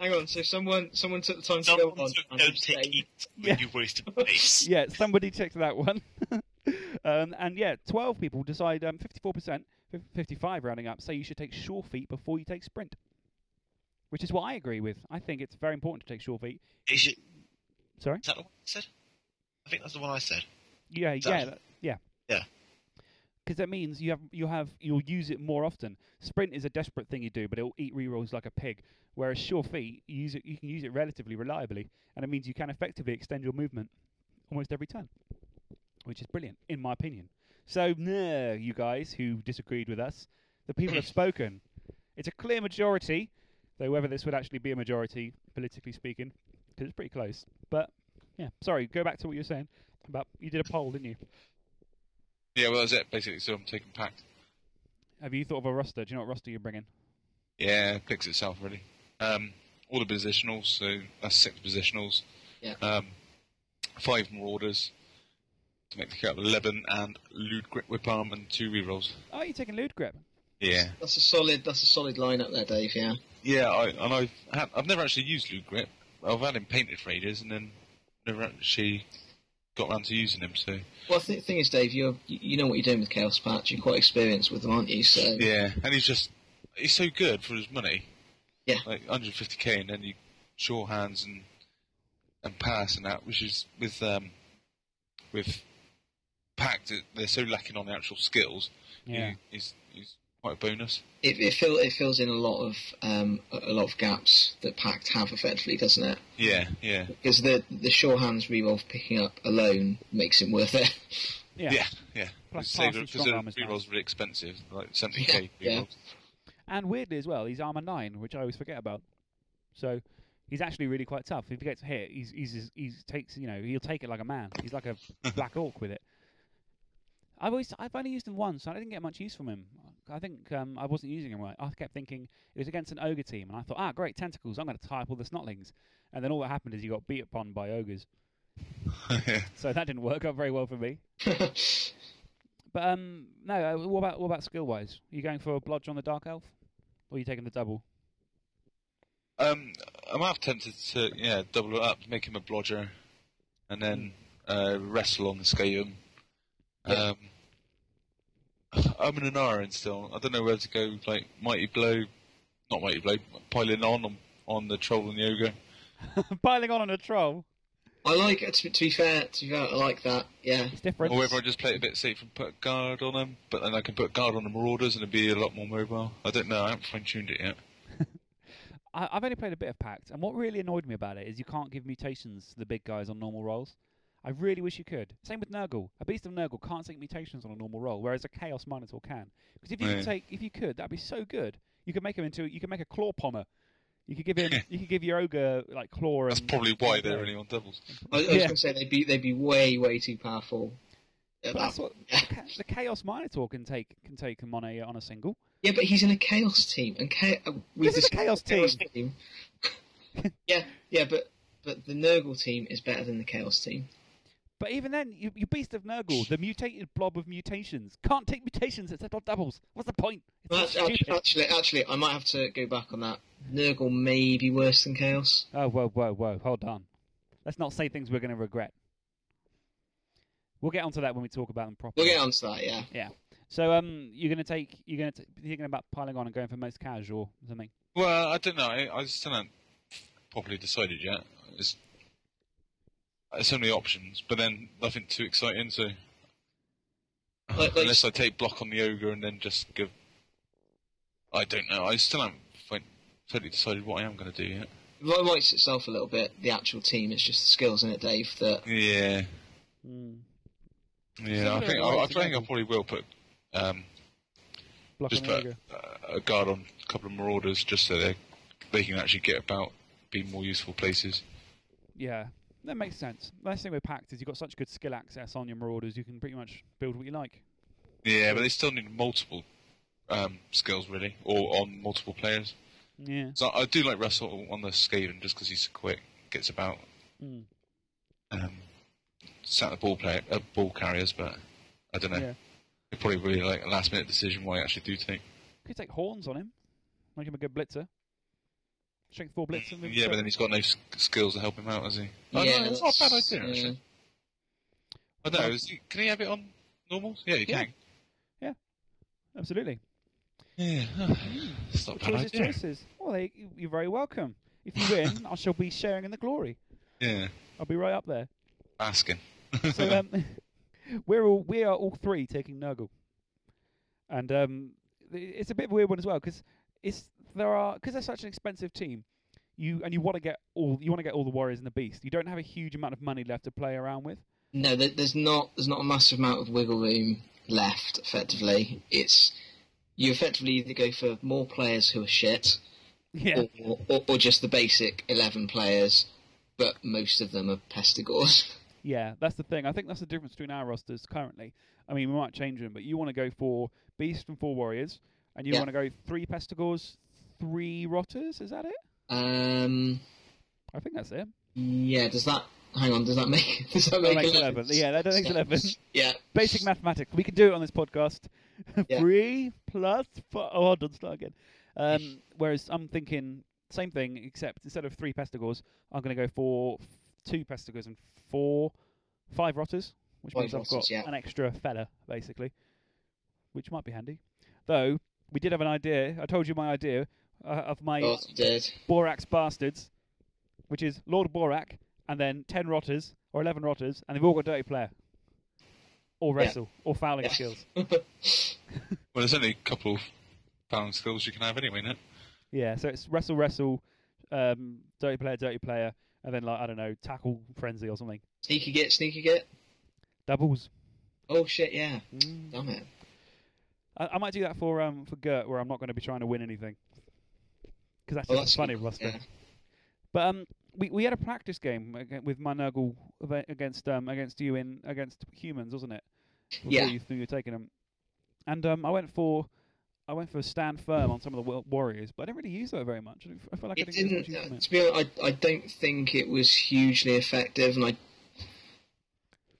Hang, on, so someone someone took the time to go on don't take it Yeah. you wasted space. *laughs* yeah, somebody checked that one. *laughs* um, and yeah, 12 people decide um, 54%, 55 rounding up, say you should take sure feet before you take sprint. Which is what I agree with. I think it's very important to take sure feet. Is, it, Sorry? is that the one I said? I think that's the one I said. Yeah, yeah, that- yeah. Yeah. Because that means you have you have you'll use it more often. Sprint is a desperate thing you do, but it'll eat rerolls like a pig. Whereas sure feet, you use it you can use it relatively reliably, and it means you can effectively extend your movement almost every turn, which is brilliant in my opinion. So, no, you guys who disagreed with us, the people have *coughs* spoken. It's a clear majority, though whether this would actually be a majority, politically speaking, because it's pretty close. But yeah, sorry, go back to what you were saying about you did a poll, didn't you? Yeah, well, that's it basically. So I'm taking pact. Have you thought of a roster? Do you know what roster you're bringing? Yeah, it picks itself really. Um, all the positionals, so that's six positionals. Yeah. Um, five marauders to make the cut of eleven, and Lewdgrip Whiparm and two rerolls. Oh, you're taking Lewdgrip. Yeah. That's a solid. That's a solid lineup there, Dave. Yeah. Yeah, I, and I've had, I've never actually used lewd grip. I've had him painted for ages, and then never actually got around to using him. So Well, the thing is, Dave, you're you you know what you're doing with Chaos Pact. You're quite experienced with them, aren't you? So yeah, and he's just he's so good for his money. Yeah. like 150k, and then you sure hands and and pass and that, which is with um with Pact they're so lacking on the actual skills. Yeah. you, he's he's quite a bonus. it it, fill, it fills in a lot of um a a lot of gaps that Pact have effectively, doesn't it? Yeah, yeah, Because the the sure hands reroll for picking up alone makes it worth it. Yeah. yeah, yeah. Plus Because passing strong arm is nice. really expensive, like 70k Yeah, yeah. And weirdly as well, he's armor nine, which I always forget about. So he's actually really quite tough. If he gets hit, he's he's he's takes you know he'll take it like a man. He's like a *laughs* black orc with it. I've always I've only used him once. So I didn't get much use from him. I think um, I wasn't using him right. I kept thinking it was against an ogre team, and I thought, ah, great tentacles. I'm going to tie up all the snotlings. And then all that happened is he got beat upon by ogres. *laughs* So that didn't work out very well for me. *laughs* But um, no. Uh, what about what about skill wise? Are you going for a blodge on the dark elf, or are you taking the double? Um, I'm half tempted to yeah double it up, make him a blodger, and then uh, wrestle on the. Yeah. Um, I'm in an iron still. I don't know where to go. Like mighty blow, not mighty blow, piling on on, on the troll and the ogre. *laughs* Piling on on a troll. I like it. To, to be fair, to be fair, I like that. Yeah. It's different. Or whether I just play it a bit safe and put a guard on them, but then I can put guard on the marauders and it'd be a lot more mobile. I don't know. I haven't fine tuned it yet. *laughs* I, I've only played a bit of Pact, and what really annoyed me about it is you can't give mutations to the big guys on normal rolls. I really wish you could. Same with Nurgle. A Beast of Nurgle can't take mutations on a normal roll, whereas a Chaos Minotaur can. Because if you Yeah. could take, if you could, that'd be so good. You could make him into, you could make a claw pommer. You could give him, *laughs* you could give your ogre like claw. That's probably why they're only on doubles. I, I was Yeah. going to say they'd be they'd be way way too powerful. at But that's what *laughs* the, Chaos Minotaur can take can take him on a on a single. Yeah, but he's in a chaos team, and cha- uh, This is a discussed chaos team. *laughs* yeah, yeah, but but the Nurgle team is better than the chaos team. But even then, you, you Beast of Nurgle, the mutated blob of mutations, can't take mutations except on doubles. What's the point? It's Well, actually, actually, actually, I might have to go back on that. Nurgle may be worse than chaos. Oh, whoa, whoa, whoa. Hold on. Let's not say things we're going to regret. We'll get onto that when we talk about them properly. We'll get onto that. Yeah. Yeah. So, um, you're going to take, you're going to thinking about piling on and going for most casual or something. Well, I don't know. I, I still haven't properly decided yet. It's, it's so many options, but then nothing too exciting. So Like- like- unless I take block on the ogre and then just give, I don't know. I still haven't fin- totally decided what I am going to do yet. It writes itself a little bit. The actual team, it's just the skills in it, Dave. That Yeah, Mm. yeah. I think I, I think I probably will put um, Block just on put ogre. uh, a guard on a couple of marauders just so they they can actually get about, be more useful places. Yeah, that makes sense. The nice thing with Pact is you've got such good skill access on your Marauders, you can pretty much build what you like. Yeah, but they still need multiple um, skills really, or on multiple players. Yeah. So I do like wrestle on the Skaven just because he's quick, gets about. Mm. Um, sat the ball player, uh, ball carriers, but I don't know. Yeah. It'd probably be like a last minute decision what I actually do take. Could take horns on him. Make him a good blitzer. Strength four blitzer. maybe Yeah, so- but then he's got no s- skills to help him out, has he? Oh, yeah, no, it's not a bad that's- idea, yeah. actually. I don't know. Is he, can he have it on normal? Yeah, he Yeah. can. Yeah, absolutely. Yeah, *sighs* it's not a bad choices, idea. choices. Well, they, you're very welcome. If you win, I shall be sharing in the glory. Yeah, I'll be right up there. asking. So um, *laughs* we're all we are all three taking Nurgle, and um, i- it's a bit of a weird one as well because it's there are because they're such an expensive team. You and you want to get all you want to get all the warriors and the beast. You don't have a huge amount of money left to play around with. No, there, there's not. There's not a massive amount of wiggle room left. Effectively, it's you effectively either go for more players who are shit, *laughs* Yeah, or, or, or just the basic eleven players, but most of them are pestigors. *laughs* yeah, that's the thing. I think that's the difference between our rosters currently. I mean, we might change them, but you want to go for beast and four warriors, and you Yeah. want to go three pestigors, three rotters. Is that it? Um, I think that's it. yeah. Does that? Hang on. Does that make? *laughs* Does that That make makes 11? 11. Yeah, that makes 11. Yeah. Basic mathematics. We can do it on this podcast. *laughs* Yeah. Three plus four. Oh, hold on, start again. Um, *laughs* whereas I'm thinking same thing, except instead of three pestigors, I'm going to go for two pestigors and four, five rotters, which Five means I've got yeah. an extra fella basically, which might be handy. Though we did have an idea. I told you my idea uh, of my Oh. Borak's bastards, which is Lord Borak, and then ten rotters or eleven rotters, and they've all got dirty player, or Yeah. wrestle, or fouling Yeah. skills. *laughs* Well, there's only a couple of balance skills you can have anyway, no? Yeah, so it's wrestle, wrestle, um, dirty player, dirty player, and then like I don't know, tackle frenzy or something. Sneaky git. Sneaky get. Doubles. Oh shit! Yeah. Mm. Damn it. I, I might do that for um for Gert, where I'm not going to be trying to win anything, because that's Oh, that's funny roster. Yeah. But um, we we had a practice game with my Nurgle ava- against um against you in against humans, wasn't it? Before Yeah. You, you were taking them, and um, I went for I went for stand firm on some of the warriors, but I didn't really use that very much. I feel like I didn't, didn't. use much use Uh, to be honest, I I don't think it was hugely effective, and I.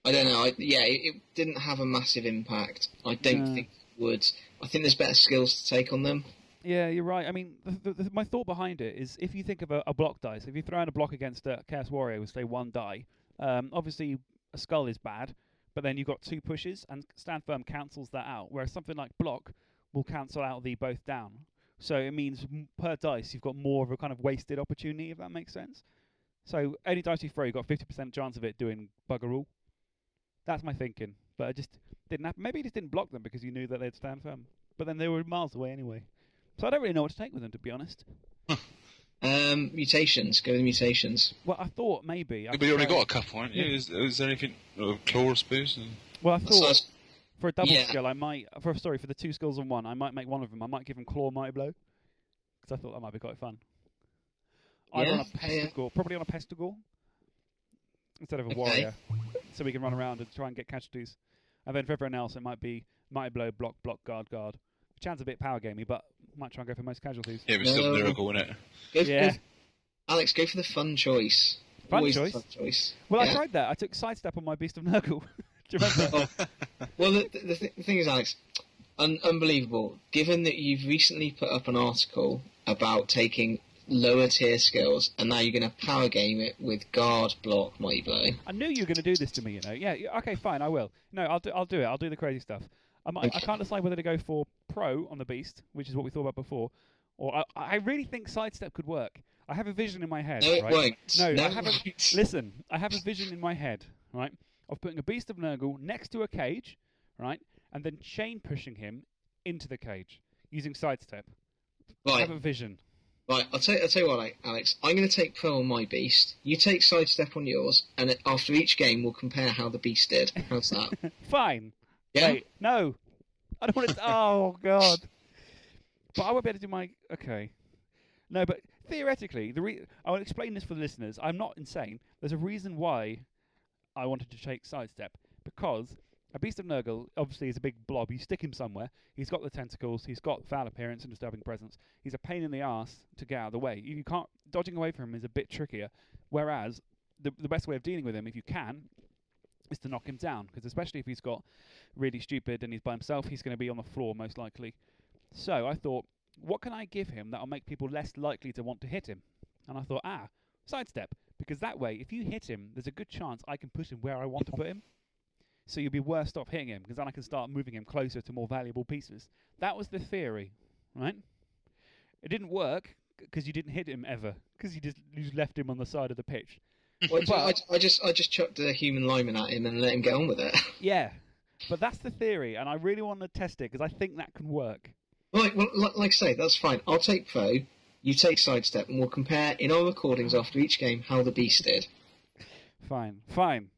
I don't know. I, yeah, it, it didn't have a massive impact. I don't No. think it would. I think there's better skills to take on them. Yeah, you're right. I mean, the, the, the, my thought behind it is if you think of a, a block dice, if you throw in a block against a Chaos Warrior with, say, one die, um, obviously a skull is bad, but then you've got two pushes, and Stand Firm cancels that out, whereas something like block will cancel out the both down. So it means per dice you've got more of a kind of wasted opportunity, if that makes sense. So any dice you throw, you've got 50% chance of it doing bugger all. That's my thinking, but it just didn't happen. Maybe you just didn't block them because you knew that they'd stand firm, but then they were miles away anyway. So I don't really know what to take with them, to be honest. *laughs* Um, mutations. Go with mutations. Well, I thought maybe. I Yeah, but you already got a couple, haven't you? Yeah. Is, is there anything? Uh, claw, I suppose? and- Well, I thought was- for a double Yeah. skill, I might. For sorry, for the two skills on one, I might make one of them. I might give him claw, mighty blow, because I thought that might be quite fun. Either on a yeah, yeah. probably on a pestigor instead of a Okay. warrior, so we can run around and try and get casualties. And then for everyone else, it might be mighty blow, block, block, guard, guard. Which sounds a bit power gamey, but might try and go for most casualties. Yeah, but still No. lyrical, isn't it? Go, go- Yeah. Alex, go for the fun choice. Fun Always choice? Fun choice. Well, I tried that. I took sidestep on my beast of Nurgle. *laughs* Do you remember? Oh. Well, the, the, th- the thing is, Alex, un- unbelievable. Given that you've recently put up an article about taking lower tier skills, and now you're going to power game it with guard, block, mighty blow. I knew you were going to do this to me. You know. Yeah. yeah, Okay. Fine. I will. No. I'll do. I'll do it. I'll do the crazy stuff. I, might, I Okay. can't decide whether to go for pro on the beast, which is what we thought about before, or I, I really think sidestep could work. I have a vision in my head. No, it right? won't. No, no I haven't. won't. *laughs* Listen, I have a vision in my head, right, of putting a beast of Nurgle next to a cage, right, and then chain pushing him into the cage using sidestep. Right. I have a vision. right. I'll tell, I'll tell you what, Alex. I'm going to take pro on my beast. You take sidestep on yours, and after each game, we'll compare how the beast did. How's that? *laughs* Fine. Yeah. Wait, no. I don't want to. oh God. But I won't be able to do my. Okay. No, but theoretically, the re- I will explain this for the listeners. I'm not insane. There's a reason why I wanted to take sidestep because a beast of Nurgle obviously is a big blob. You stick him somewhere. He's got the tentacles. He's got foul appearance and disturbing presence. He's a pain in the ass to get out of the way. You can't dodging away from him is a bit trickier. Whereas the the best way of dealing with him, if you can, is to knock him down because especially if he's got really stupid and he's by himself, he's going to be on the floor most likely. So I thought, what can I give him that'll make people less likely to want to hit him? And I thought, ah, sidestep, because that way, if you hit him, there's a good chance I can put him where I want to put him. So you'll be worse off hitting him because then I can start moving him closer to more valuable pieces. That was the theory, right? It didn't work because you didn't hit him ever because you just you just left him on the side of the pitch. Well, But- I, *laughs* I just I just chucked a human lineman at him and let him get on with it. *laughs* Yeah, but that's the theory, and I really want to test it because I think that can work. Right, well, like, like I say, that's fine. I'll take foe, you take sidestep, and we'll compare in our recordings after each game how the beast did. Fine, fine.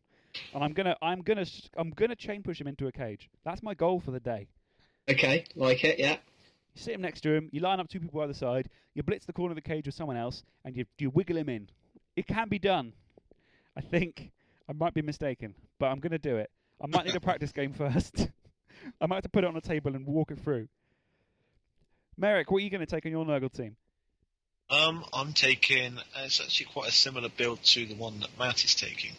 And I'm gonna, I'm gonna, s- I'm gonna chain push him into a cage. That's my goal for the day. Okay, like it, yeah. You sit him next to him. You line up two people either side. You blitz the corner of the cage with someone else, and you you wiggle him in. It can be done. I think I might be mistaken, but I'm gonna do it. I might need a practice game first. *laughs* I might have to put it on a table and walk it through. Merrick, what are you going to take on your Nurgle team? Um, I'm taking. Uh, it's actually quite a similar build to the one that Matt is taking.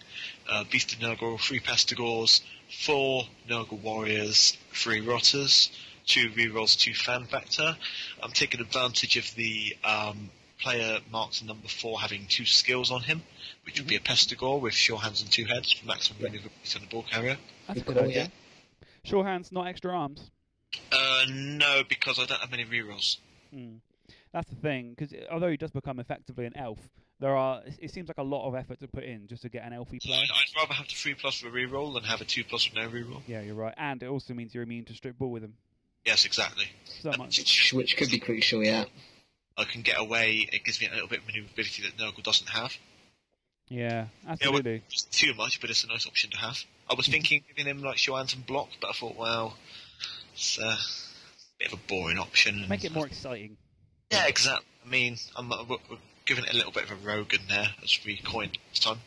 Uh, Beast of Nurgle, three Pestigors, four Nurgle Warriors, three Rotters, two rerolls, two Fan Factor. I'm taking advantage of the um, player marked number four having two skills on him, which would be a Pestigor with sure hands and two heads for maximum maneuverability on the ball carrier. That's a Good good idea. Sure hands, not extra arms. Uh, no, because I don't have many rerolls. Hmm. That's the thing, because although he does become effectively an elf, there are. It, it seems like a lot of effort to put in just to get an elfy I'd. I'd rather have the three plus with a reroll than have a two plus with no reroll. Yeah, you're right, and it also means you're immune to strip ball with him. Yes, exactly. So much. Which, which could be crucial, yeah. I can get away. It gives me a little bit of maneuverability that Nurgle doesn't have. Yeah, Yeah, absolutely. it's too much, but it's a nice option to have. I Mm-hmm. was thinking giving him like Shoans and block, but I thought, well, it's uh, a bit of a boring option. Make it more exciting. Yeah, exactly. I mean, I'm uh, we're, giving it a little bit of a rogue in there as we coined this time.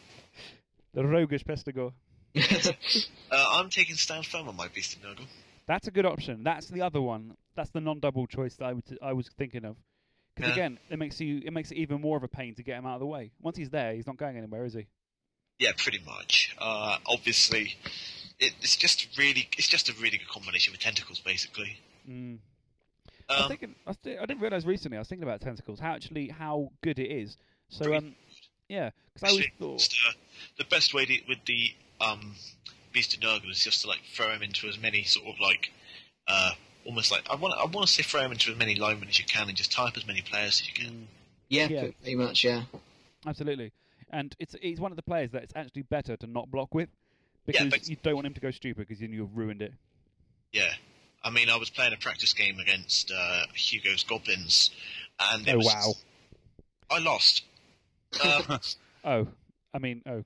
The roguish Pestigor. *laughs* Uh, I'm taking stand firm on my Beast of Nurgle. That's a good option. That's the other one. That's the non-double choice that I, would, I was thinking of. Because Yeah. again, it makes you it makes it even more of a pain to get him out of the way. Once he's there, he's not going anywhere, is he? Yeah, pretty much. Uh, obviously, it, it's just really, it's just a really good combination with tentacles, basically. Mm. I was Um, thinking. I, thi- I didn't realize recently. I was thinking about tentacles. How actually how good it is. So um, yeah, because I always thought. just, uh, the best way to, with the um, Beast of Nurgle is just to like throw him into as many sort of like uh, almost like I want I want to say throw him into as many linemen as you can and just type as many players as you can. Yeah, Yeah. pretty much, yeah. absolutely. And it's he's one of the players that it's actually better to not block with because but- you don't want him to go stupid because then you've ruined it. Yeah. I mean, I was playing a practice game against uh, Hugo's Goblins, and it Oh was, wow. I lost. *laughs* Um, Oh, I mean, oh,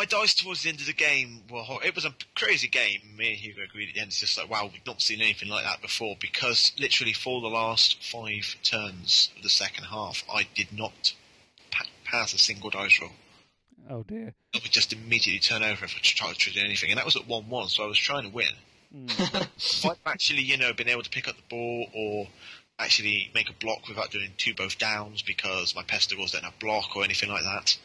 my dice towards the end of the game were hor- it was a crazy game. Me and Hugo agreed at the end. It's just like wow, we've not seen anything like that before because literally for the last five turns of the second half, I did not pa- pass a single dice roll. oh dear. I would just immediately turn over if I tried to do anything, and that was at one-one. So I was trying to win. Mm. If I'd actually, you know, been able to pick up the ball or actually make a block without doing two both downs because my pestigors don't have block or anything like that.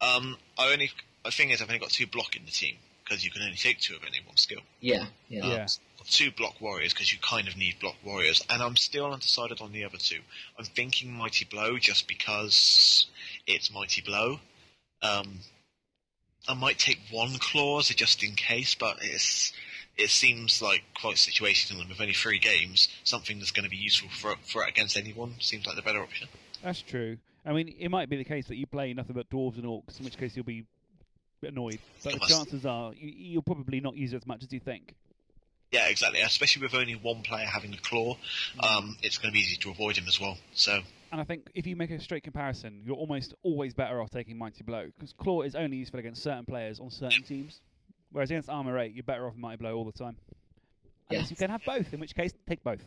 Um, I only, the thing is, I've only got two block in the team because you can only take two of any one skill. Yeah, yeah. Um, Yeah. Two block warriors because you kind of need block warriors, and I'm still undecided on the other two. I'm thinking mighty blow just because it's mighty blow. Um, I might take one clause just in case, but it's it seems like quite situational, and with only three games, something that's going to be useful for for against anyone seems like the better option. That's true. I mean, it might be the case that you play nothing but dwarves and orcs, in which case you'll be annoyed. But the Must- chances are you, you'll probably not use it as much as you think. Yeah, exactly. Especially with only one player having the claw, um, it's going to be easy to avoid him as well. So And I think if you make a straight comparison, you're almost always better off taking Mighty Blow because Claw is only useful against certain players on certain teams, whereas against Armor 8, you're better off Mighty Blow all the time. Yeah. You can have both, in which case, take both.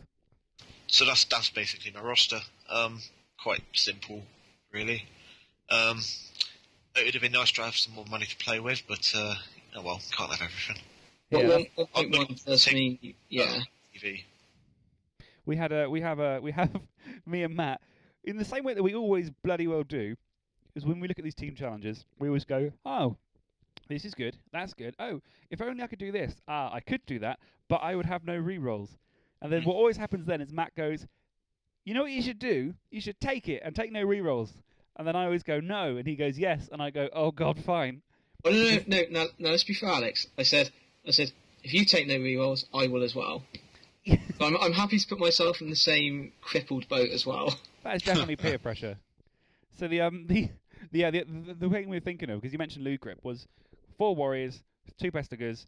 So that's that's basically my roster. Um, quite simple, really. Um, it would have been nice to have some more money to play with, but uh, oh well, can't have everything. Yeah, one, one I'm point gonna one does take- yeah. TV. We had a, we have a, we have *laughs* me and Matt in the same way that we always bloody well do, is when we look at these team challenges, we always go, oh, This is good. That's good. Oh, if only I could do this. Ah, I could do that, but I would have no re-rolls. And then what always happens then is Matt goes, "You know what you should do? You should take it and take no re-rolls." And then I always go, "No," and he goes, "Yes," and I go, "Oh God, fine." Oh, no, no, no, no, no, let's be fair, Alex. I said, I said, if you take no rerolls, I will as well. *laughs* I'm, I'm happy to put myself in the same crippled boat as well. That is definitely peer *laughs* pressure. So the um *laughs* the the yeah, the, the, the thing we were thinking of because you mentioned Lewdgrip was four warriors, two pestigors,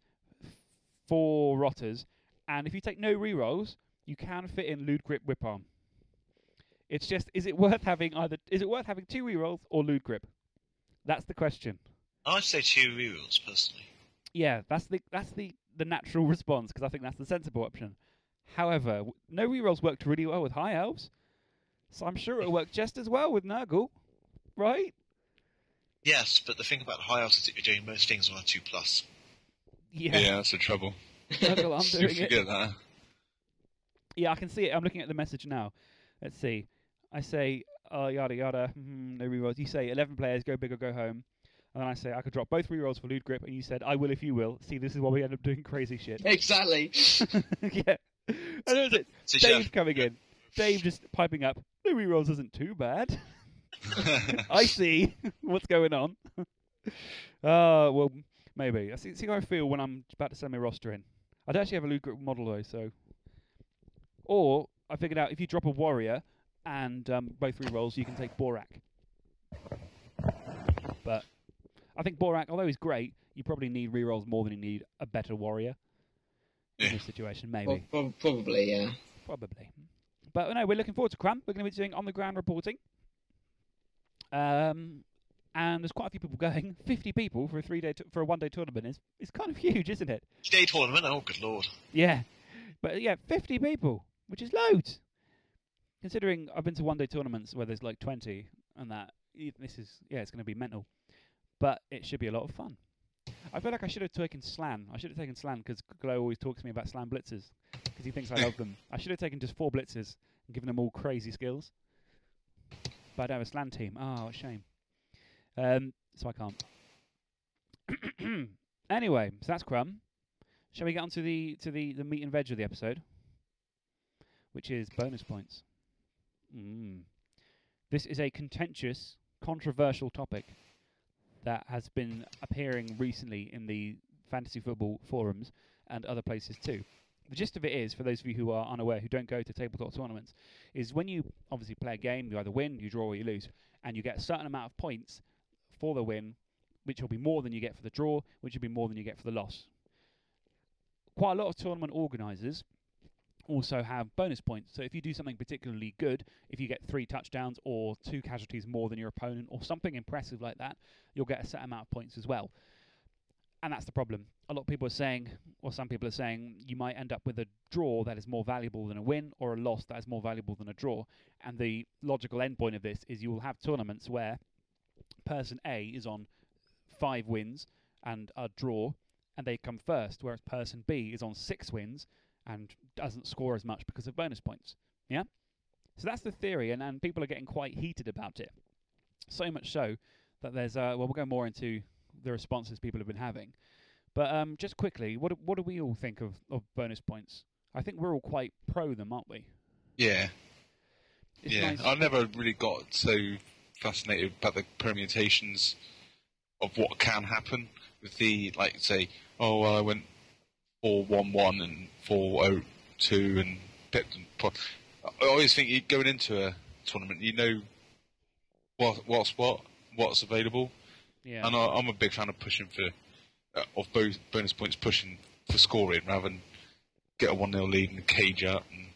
four rotters, and if you take no rerolls, you can fit in Lewdgrip Whiparm. It's just is it worth having either is it worth having two rerolls or Lewdgrip? That's the question. I'd say two rerolls personally. Yeah, that's the that's the the natural *laughs* response because I think that's the sensible option. However, w- no rerolls worked really well with high elves, so I'm sure it'll work just as well with Nurgle, right? Yes, but the thing about high elves is that you're doing most things on a two plus. Yeah, Yeah, that's the trouble. Nurgle, I'm *laughs* You doing it. forget that. Yeah, I can see it. I'm looking at the message now. Let's see. I say, uh, yada yada, mhm, no rerolls. You say 11 players, go big or go home. And then I say, I could drop both rerolls for Lewdgrip, and you said, I will if you will. See, this is why we end up doing crazy shit. *laughs* exactly. *laughs* yeah. And that was it. Dave coming in. Dave just piping up. No rerolls isn't too bad. *laughs* I see what's going on. Uh, well, maybe. I see, see how I feel when I'm about to send my roster in. I don't actually have a Lewdgrip model though, so. Or I figured out if you drop a warrior and um, both rerolls, you can take Borak. But I think Borak, although he's great, you probably need rerolls more than you need a better warrior in this situation. Maybe. Prob- probably, yeah. Probably. But no, we're looking forward to Cram. We're going to be doing on the ground reporting. Um, and there's quite a few people going. *laughs* Fifty people for a three day t- for a one day tournament is is kind of huge, isn't it? day tournament. Oh, good lord. Yeah, but yeah, fifty people, which is loads. Considering I've been to one day tournaments where there's like twenty, and that this is yeah, it's going to be mental. But it should be a lot of fun. I feel like I should have taken Slann. I should have taken Slann because Glow always talks to me about Slann blitzers because he thinks I love them. I should have taken just four blitzers and given them all crazy skills. But I don't have a Slann team. Oh, what a shame. Um, so I can't. *coughs* anyway, so that's Crumb. Shall we get on to the to the, the meat and veg of the episode, which is bonus points. Mm. This is a contentious, controversial topic that has been appearing recently in the fantasy football forums and other places too. The gist of it is, for those of you who are unaware, who don't go to tabletop tournaments, is when you obviously play a game, you either win, you draw, or you lose, and you get a certain amount of points for the win, which will be more than you get for the draw, which will be more than you get for the loss. Quite a lot of tournament organisers also have bonus points. So if you do something particularly good, if you get three touchdowns or two casualties more than your opponent, or something impressive like that, you'll get a set amount of points as well. And that's the problem. A lot of people are saying, or some people are saying, you might end up with a draw that is more valuable than a win, or a loss that is more valuable than a draw. And the logical endpoint of this is you will have tournaments where person A is on five wins and a draw, and they come first, whereas person B is on six wins and doesn't score as much because of bonus points. Yeah? So that's the theory, and, and people are getting quite heated about it. So much so that there's, uh, well, we'll go more into the responses people have been having. But um, just quickly, what do, what do we all think of, of bonus points? I think we're all quite pro them, aren't we? Yeah, It's yeah. nice- I never really got so fascinated about the permutations of what can happen with the like say, oh well, I went four one one and four oh two and pipped and po- I always think you going into a tournament, you know what what's what, what's available, yeah. and I, I'm a big fan of pushing for uh, of both bonus points, pushing for scoring rather than get a one 0 lead and cage up. And,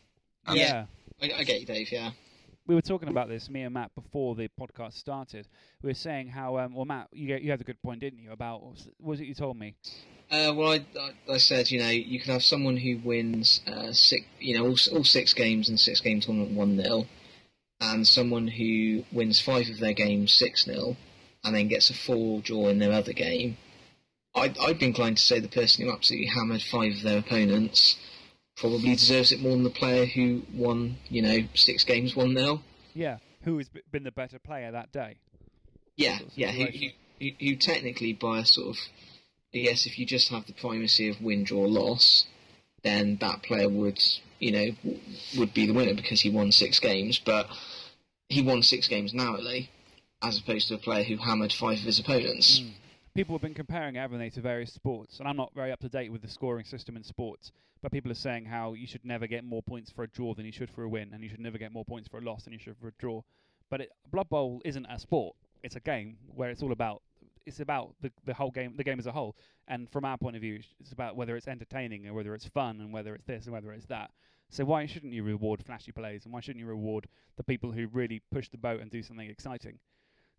and yeah. I, I get you, Dave. Yeah. We were talking about this, me and Matt, before the podcast started. We were saying how, um, well, Matt, you you had a good point, didn't you? About what was, it you told me? Uh, well, I, I, I said, you know, you can have someone who wins uh, six, you know, all, all six games in six game tournament one 0 and someone who wins five of their games six 0 and then gets a four draw in their other game. I'd, I'd be inclined to say the person who absolutely hammered five of their opponents probably deserves it more than the player who won, you know, six games one nil. Yeah, who has been the better player that day? Yeah, Sort of yeah. Who, who, who, technically, by a sort of yes, if you just have the primacy of win, draw, loss, then that player would, you know, would be the winner because he won six games. But he won six games narrowly, as opposed to a player who hammered five of his opponents. Mm. People have been comparing Avonay to various sports, and I'm not very up to date with the scoring system in sports. But people are saying how you should never get more points for a draw than you should for a win, and you should never get more points for a loss than you should for a draw. But it, Blood Bowl isn't a sport; it's a game where it's all about it's about the the whole game, the game as a whole. And from our point of view, it's about whether it's entertaining and whether it's fun and whether it's this and whether it's that. So why shouldn't you reward flashy plays and why shouldn't you reward the people who really push the boat and do something exciting?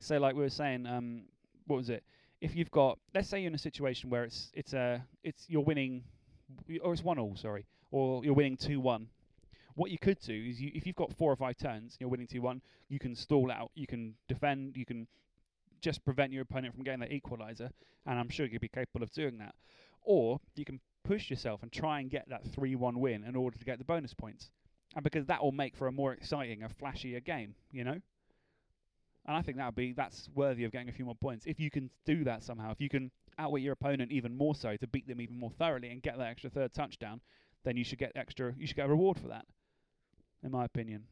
So like we were saying, um, what was it? If you've got, let's say you're in a situation where it's it's a it's you're winning, or it's one all, sorry, or you're winning two one. What you could do is, you, if you've got four or five turns, you're winning two one. You can stall out, you can defend, you can just prevent your opponent from getting that equaliser, and I'm sure you'd be capable of doing that. Or you can push yourself and try and get that 3 1 win in order to get the bonus points. And because that will make for a more exciting, a flashier game, you know? And I think that would be that's worthy of getting a few more points. If you can do that somehow, if you can outwit your opponent even more so to beat them even more thoroughly and get that extra third touchdown, then you should get extra you should get a reward for that. In my opinion.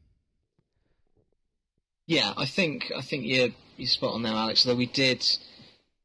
Yeah, I think I think you're you're spot on there, Alex. Though we did,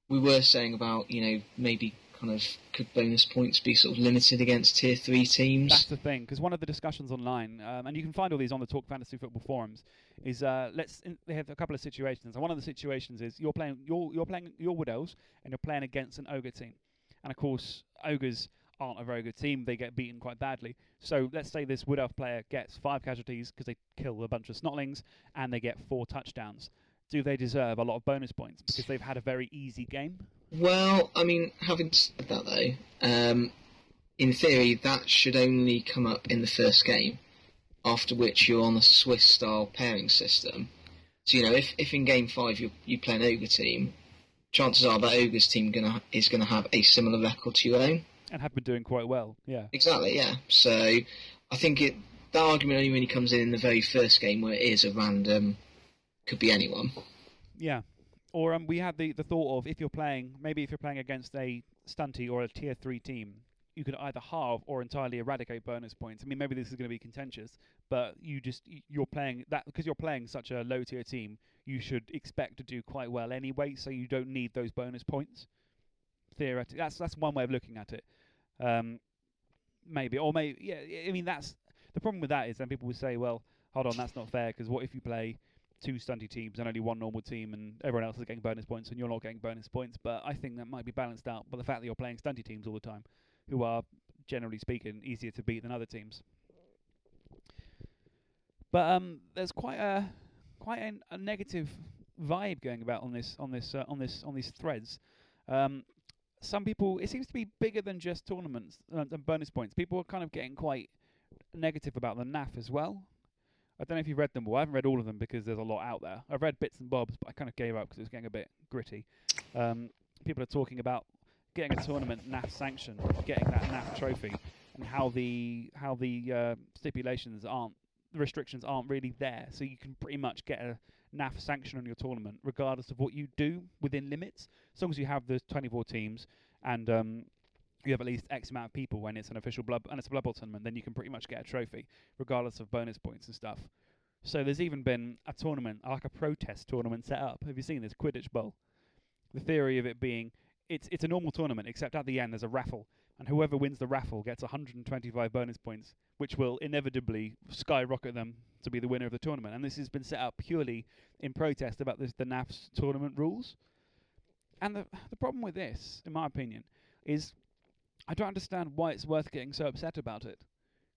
we were saying about you know maybe kind of could bonus points be sort of limited against tier three teams? That's the thing, because one of the discussions online, um, and you can find all these on the Talk Fantasy Football forums, is uh, let's in, they have a couple of situations, and one of the situations is you're playing you're you're playing your Wood Elves, and you're playing against an ogre team, and of course ogres aren't a very good team; they get beaten quite badly. So let's say this Wood Elf player gets five casualties because they kill a bunch of Snotlings, and they get four touchdowns. Do they deserve a lot of bonus points because they've had a very easy game? Well, I mean, having said that though, um, in theory that should only come up in the first game, after which you're on a Swiss style pairing system. So you know, if, if in game five you you play an ogre team, chances are that ogre's team gonna is gonna have a similar record to your own. And have been doing quite well, yeah. Exactly, yeah. So I think it that argument only really comes in in the very first game where it is a random, could be anyone. Yeah. Or um, we had the, the thought of if you're playing, maybe if you're playing against a stunty or a tier three team, you could either halve or entirely eradicate bonus points. I mean, maybe this is going to be contentious, but you just you're playing that because you're playing such a low tier team, you should expect to do quite well anyway. So you don't need those bonus points. Theoretically, that's that's one way of looking at it. Um, maybe or maybe yeah. I mean, that's the problem with that is then people will say, well, hold on, that's not fair because what if you play two stunty teams and only one normal team, and everyone else is getting bonus points and you're not getting bonus points. But I think that might be balanced out by the fact that you're playing stunty teams all the time, who are generally speaking easier to beat than other teams. But um, there's quite a quite a, a negative vibe going about on this on this uh, on this on these threads. Um, some people it seems to be bigger than just tournaments uh, and bonus points. People are kind of getting quite negative about the NAF as well. I don't know if you've read them all. I haven't read all of them because there's a lot out there. I've read bits and bobs, but I kind of gave up because it was getting a bit gritty. Um, people are talking about getting a tournament NAF sanctioned, getting that NAF trophy, and how the how the uh, stipulations aren't, the restrictions aren't really there. So you can pretty much get a NAF sanction on your tournament, regardless of what you do within limits, as long as you have the 24 teams and um, you have at least X amount of people when it's an official blood and it's a blood bowl tournament, then you can pretty much get a trophy, regardless of bonus points and stuff. So there's even been a tournament, like a protest tournament, set up. Have you seen this Quidditch Bowl? The theory of it being it's it's a normal tournament, except at the end there's a raffle, and whoever wins the raffle gets 125 bonus points, which will inevitably skyrocket them to be the winner of the tournament. And this has been set up purely in protest about this, the NAF's tournament rules. And the the problem with this, in my opinion, is I don't understand why it's worth getting so upset about it.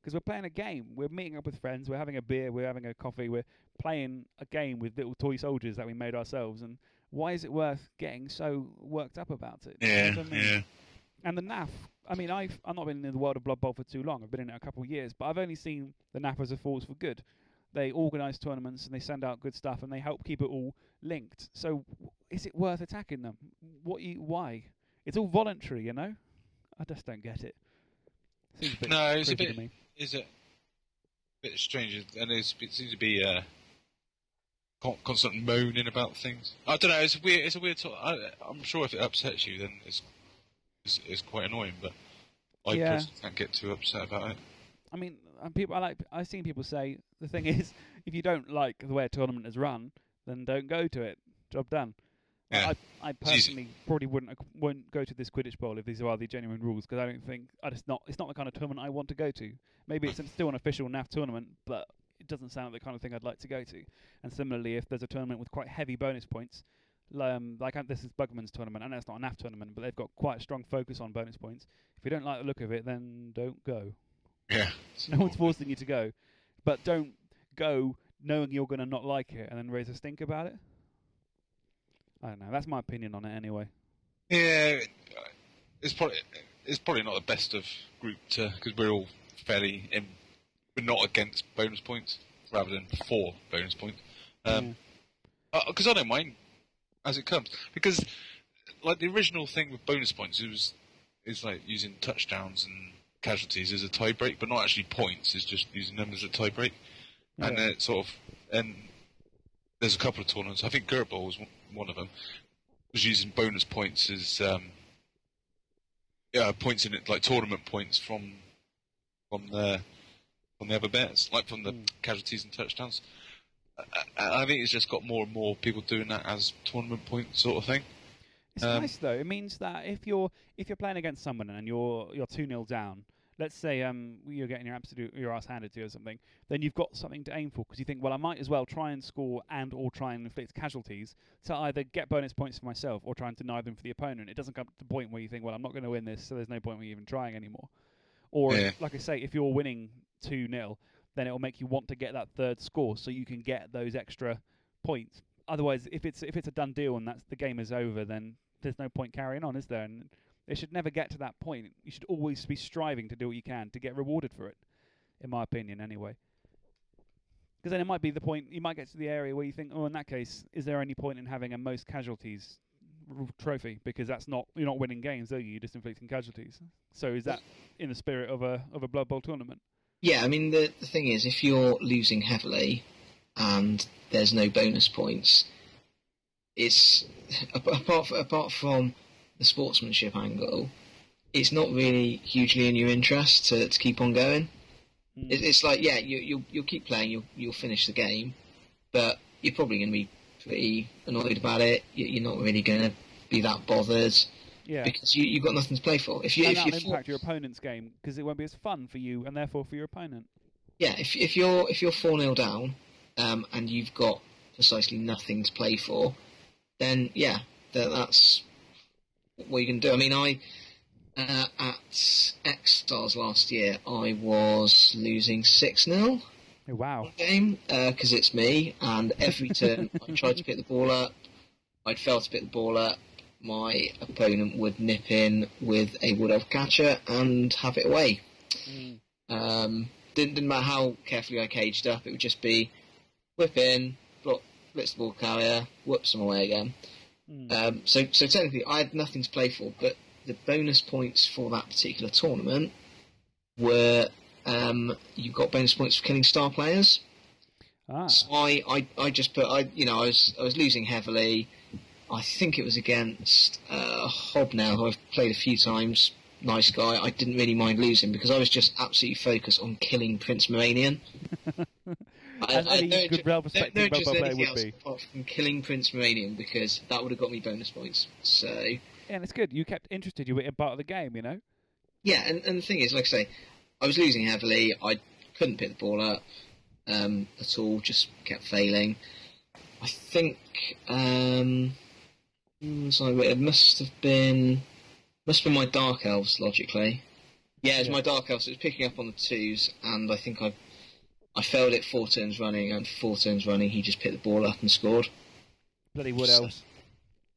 Because we're playing a game, we're meeting up with friends, we're having a beer, we're having a coffee, we're playing a game with little toy soldiers that we made ourselves. And why is it worth getting so worked up about it? Yeah, I mean? yeah. And the NAF, I mean, I've I've not been in the world of Blood Bowl for too long. I've been in it a couple of years, but I've only seen the NAF as a force for good. They organise tournaments and they send out good stuff and they help keep it all linked. So, is it worth attacking them? What? You, why? It's all voluntary, you know. I just don't get it. Seems a bit No, it's a bit. to me. Is it a bit strange? And it's, it seems to be uh, con- constant moaning about things. I don't know. It's weird. It's a weird. Talk. I, I'm sure if it upsets you, then it's is, is quite annoying. But I Yeah. personally can't get too upset about it. I mean, people. I like. I've seen people say the thing *laughs* is, if you don't like the way a tournament is run, then don't go to it. Job done. Yeah. I, I personally probably wouldn't won't go to this Quidditch Bowl if these are the genuine rules because I don't think I just not. It's not the kind of tournament I want to go to. Maybe it's still an official NAF tournament, but it doesn't sound like the kind of thing I'd like to go to. And similarly, if there's a tournament with quite heavy bonus points, um, like this is Bugman's tournament, I know it's not a NAF tournament, but they've got quite a strong focus on bonus points. If you don't like the look of it, then don't go. Yeah. *laughs* No one's forcing you to go, but don't go knowing you're going to not like it and then raise a stink about it. I don't know. That's my opinion on it anyway. Yeah, it's probably it's probably not the best of group to because we're all fairly in, we're not against bonus points rather than for bonus points. Um, because I don't mind as it comes because like the original thing with bonus points it was is like using touchdowns and casualties as a tie break, but not actually points. It's just using them as a tie break, and Yeah. then it sort of and there's a couple of tournaments. I think Gertball was one- of them. Was using bonus points as um, yeah points in it like tournament points from from the from the other bets, like from the Mm. casualties and touchdowns. I, I I think it's just got more and more people doing that as tournament point sort of thing. It's Um, nice though. It means that if you're if you're playing against someone and you're you're two 0 down, let's say um you're getting your absolute your ass handed to you or something, then you've got something to aim for because you think, well, I might as well try and score and or try and inflict casualties to either get bonus points for myself or try and deny them for the opponent. It doesn't come to the point where you think, well, I'm not going to win this, so there's no point in me even trying anymore. Or Yeah. like I say, if you're winning two 0 then it will make you want to get that third score so you can get those extra points. Otherwise, if it's if it's a done deal and that's the game is over, then there's no point carrying on, is there? And it should never get to that point. You should always be striving to do what you can to get rewarded for it, in my opinion, anyway. Because then it might be the point you might get to the area where you think, oh, in that case, is there any point in having a most casualties r- trophy? Because that's not you're not winning games, are you? You're just inflicting casualties. So is that in the spirit of a of a Blood Bowl tournament? Yeah, I mean the the thing is, if you're losing heavily and there's no bonus points, it's apart apart from the sportsmanship angle, it's not really hugely in your interest to, to keep on going. Mm. It, it's like yeah, you you'll you'll keep playing, you'll you'll finish the game, but you're probably going to be pretty annoyed about it. You, you're not really going to be that bothered yeah. because you you've got nothing to play for. If you and if you impact your opponent's game because it won't be as fun for you and therefore for your opponent. Yeah, if if you're if you're four 0 down, um, and you've got precisely nothing to play for, then yeah, that, that's what you can do. I mean, I uh, at X Stars last year, I was losing six 0 Oh, wow. game because it's me, and every turn I *laughs* tried to pick the ball up, I'd fail to pick the ball up. My opponent would nip in with a wood elf catcher and have it away. Mm. Um, didn't, didn't matter how carefully I caged up, it would just be whip in, block, blitz the ball carrier, whoops them away again. Mm. Um, so, so technically, I had nothing to play for, but the bonus points for that particular tournament were um, you got bonus points for killing star players. ah. So I, I, I just put, I, you know, I was, I was losing heavily. I think it was against uh, Hobnail, who I've played a few times. Nice guy. I didn't really mind losing because I was just absolutely focused on killing Prince Moranion. *laughs* I, As I any don't good, ju- well-respected don't Blood just Bowl player would be. apart from killing Prince Moranion because that would have got me bonus points. So And it's good. You kept interested. You were in part of the game, you know? yeah, and, and the thing is, like I say, I was losing heavily. I couldn't pick the ball up um, at all. Just kept failing. I think um, who was I with? it must have been must have been my dark elves logically. Yeah, it was Yeah. my dark elves. It was picking up on the twos, and I think I I failed it four turns running, and four turns running, he just picked the ball up and scored. Bloody Wood So- Elves.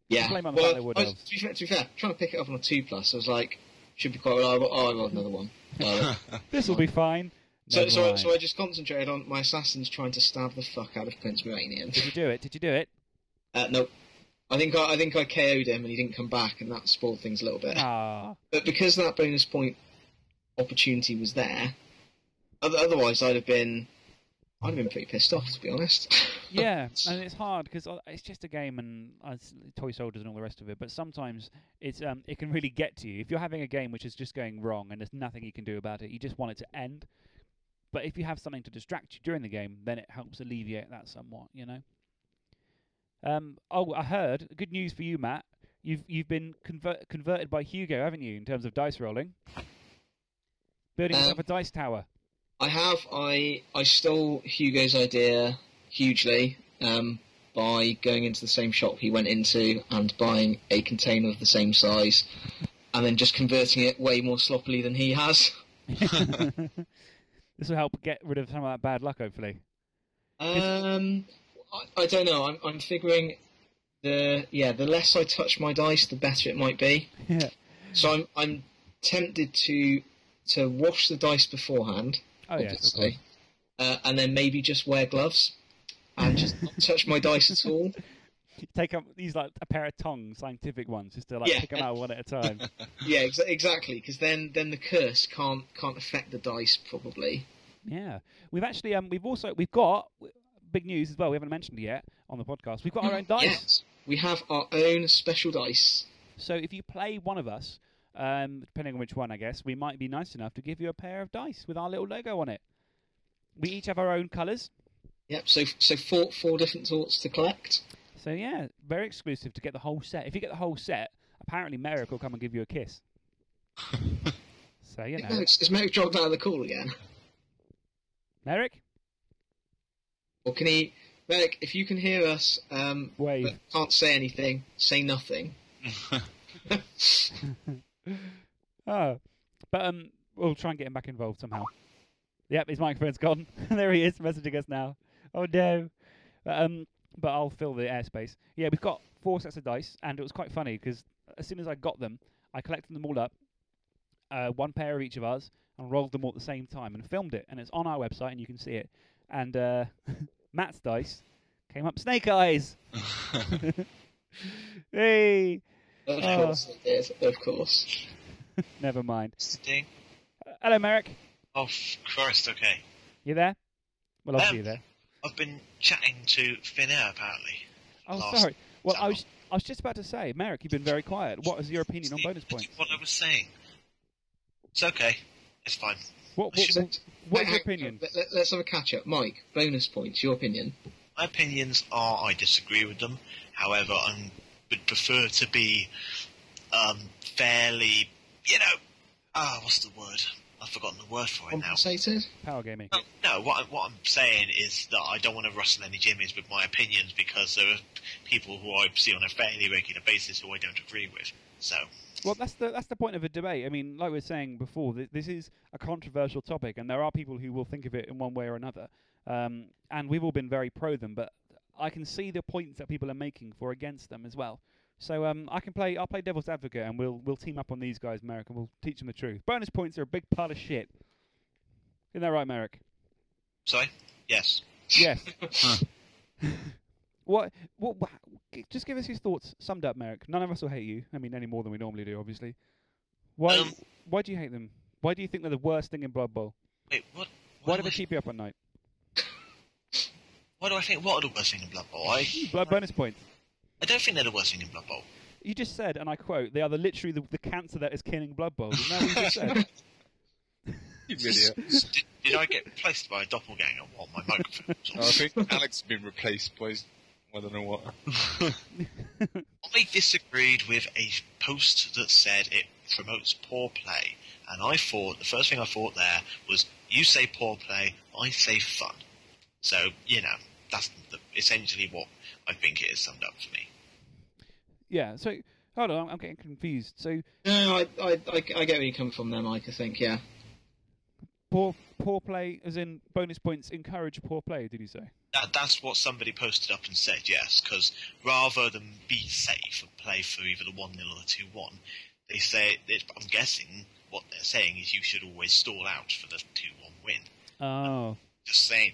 Yeah. Blame on the well, fact they would I was- have. to, be fair, to be fair, trying to pick it up on a two plus, I was like, should be quite reliable. Oh, I rolled another one. *laughs* Uh, This will be fine. so, so, mind. so I just concentrated on my assassins trying to stab the fuck out of Prince Moranion. Did you do it? Did you do it? Uh, nope. I think I, I think I KO'd him and he didn't come back, and that spoiled things a little bit. Ah. But because that bonus point opportunity was there, otherwise I'd have been, I'd have been pretty pissed off, to be honest. *laughs* yeah, and it's hard because it's just a game and uh, toy soldiers and all the rest of it. But sometimes it's um, it can really get to you if you're having a game which is just going wrong and there's nothing you can do about it. You just want it to end. But if you have something to distract you during the game, then it helps alleviate that somewhat. You know. Um, oh, I heard good news for you, Matt. You've you've been convert, converted by Hugo, haven't you, in terms of dice rolling? Building yourself Um, a dice tower. I have. I I stole Hugo's idea hugely um, by going into the same shop he went into and buying a container of the same size, and then just converting it way more sloppily than he has. *laughs* this will help get rid of some of that bad luck, hopefully. Um, I, I don't know. I'm I'm figuring the yeah the less I touch my dice, the better it might be. *laughs* Yeah. So I'm I'm tempted to to wash the dice beforehand, Oh of course. uh, and then maybe just wear gloves and just not touch my dice at all. *laughs* Take up these like a pair of tongs, scientific ones, just to like Yeah. pick them out one at a time. *laughs* Yeah, ex- exactly. Because then then the curse can't can't affect the dice probably. yeah, we've actually um we've also we've got big news as well. We haven't mentioned it yet on the podcast. We've got our own dice. Yes, we have our own special dice. So if you play one of us, um, depending on which one, I guess we might be nice enough to give you a pair of dice with our little logo on it. We each have our own colours. Yep. So so four four different sorts to collect. So yeah, very exclusive to get the whole set. If you get the whole set, apparently Merrick will come and give you a kiss. so you *laughs* know, Merrick, is Merrick dropped out of the call again? Merrick, Or can he? Merrick, if you can hear us, um, wave. but can't say anything, say nothing. *laughs* *laughs* Oh, *laughs* but um, we'll try and get him back involved somehow. Yep, his microphone's gone. *laughs* there he is, messaging us now. Oh no. But, um, but I'll fill the airspace. Yeah, we've got four sets of dice, and it was quite funny because as soon as I got them, I collected them all up, uh, one pair of each of us, and rolled them all at the same time and filmed it, and it's on our website, and you can see it. And uh, *laughs* Matt's dice came up snake eyes. hey, Of Oh. course it is. Of course. *laughs* never mind. Sting. Uh, hello, Merrick. Oh, Christ, okay. You there? Well, obviously Um, see you're there. I've been chatting to Finn Air, apparently. Oh, last sorry. Well, I was I was just about to say, Merrick, you've been very quiet. What is your opinion on bonus points? What I was saying. It's okay. It's fine. What I what, what, what is your opinion? Let, let, let's have a catch up. Mike, bonus points. Your opinion. My opinions are I disagree with them. However, I would prefer to be um, fairly, you know, ah, what's the word? I've forgotten the word for it now. Compensated. Power gaming. No, no what, I'm, what I'm saying is that I don't want to rustle any jimmies with my opinions because there are people who I see on a fairly regular basis who I don't agree with. So, Well, that's the that's the point of a debate. I mean, like we were saying before, th- this is a controversial topic, and there are people who will think of it in one way or another. Um, and we've all been very pro them, but I can see the points that people are making for against them as well. So um, I can play. I'll play devil's advocate, and we'll we'll team up on these guys, Merrick, and we'll teach them the truth. Bonus points are a big pile of shit. Isn't that right, Merrick? sorry? Yes. Yes. *laughs* *laughs* *laughs* what, what? What? g- Just give us your thoughts, summed up, Merrick. None of us will hate you. I mean, any more than we normally do, obviously. Why? Um, why do you hate them? Why do you think they're the worst thing in Blood Bowl? Wait, what? Why do do they keep you up at night? Why do I think what are the worst thing in Blood Bowl? I, *laughs* Blood bonus points. I don't think they're the worst thing in Blood Bowl. You just said, and I quote, "They are the literally the, the cancer that is killing Blood Bowl." Isn't that what you just said? *laughs* You idiot. did, did I get replaced by a doppelganger while my microphone was on? I think Alex has been replaced by his- I don't know what. *laughs* I disagreed with a post that said it promotes poor play, and I thought the first thing I thought there was you say poor play, I say fun. So you know that's the, essentially what I think it is summed up for me. yeah. So hold on, I'm, I'm getting confused. So No, I, I, I, I get where you come from there, Mike. I think, yeah. poor poor play, as in bonus points, encourage poor play. Did you say? That, that's what somebody posted up and said, yes, because rather than be safe and play for either the 1 0 or the 2 1, they say, it, I'm guessing what they're saying is you should always stall out for the 2 1 win. Oh, Just saying.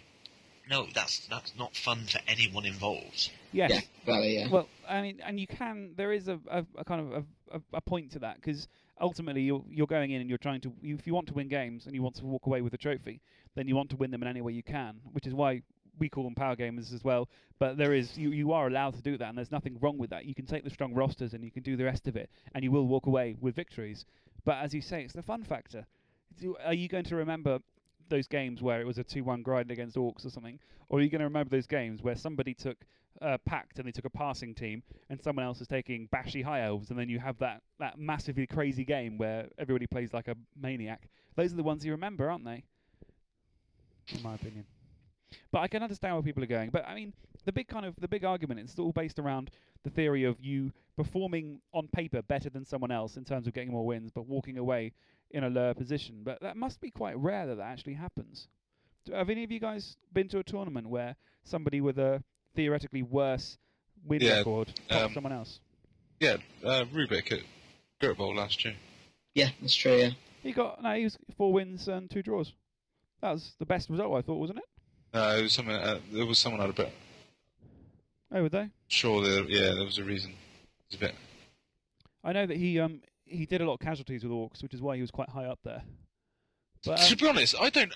No, that's that's not fun for anyone involved. Yes. Yeah, exactly. Yeah. Well, I mean, and you can. There is a, a, a kind of a, a, a point to that because ultimately you're you're going in and you're trying to. You, if you want to win games and you want to walk away with a trophy, then you want to win them in any way you can. Which is why we call them power gamers as well. But there is you you are allowed to do that, and there's nothing wrong with that. You can take the strong rosters and you can do the rest of it, and you will walk away with victories. But as you say, it's the fun factor. Are you going to remember those games where it was a two-one grind against Orcs or something, or are you going to remember those games where somebody took uh, packed and they took a passing team, and someone else is taking bashy high elves, and then you have that, that massively crazy game where everybody plays like a maniac. Those are the ones you remember, aren't they? In my opinion. But I can understand where people are going. But I mean, the big kind of the big argument is all based around the theory of you performing on paper better than someone else in terms of getting more wins, but walking away in a lower position. But that must be quite rare that that actually happens. Do- Have any of you guys been to a tournament where somebody with a theoretically worse win Yeah, record topped um, someone else? Yeah, uh, Rubik at Gert Bowl last year. yeah, that's true. Yeah. He got no, he was four wins and two draws. That was the best result I thought, wasn't it? No, it was someone. Uh, there was someone had a bit. Oh, were they? Sure, there, yeah, there was a reason. It was a bit. I know that he um he did a lot of casualties with orcs, which is why he was quite high up there. But to um, be honest, I don't.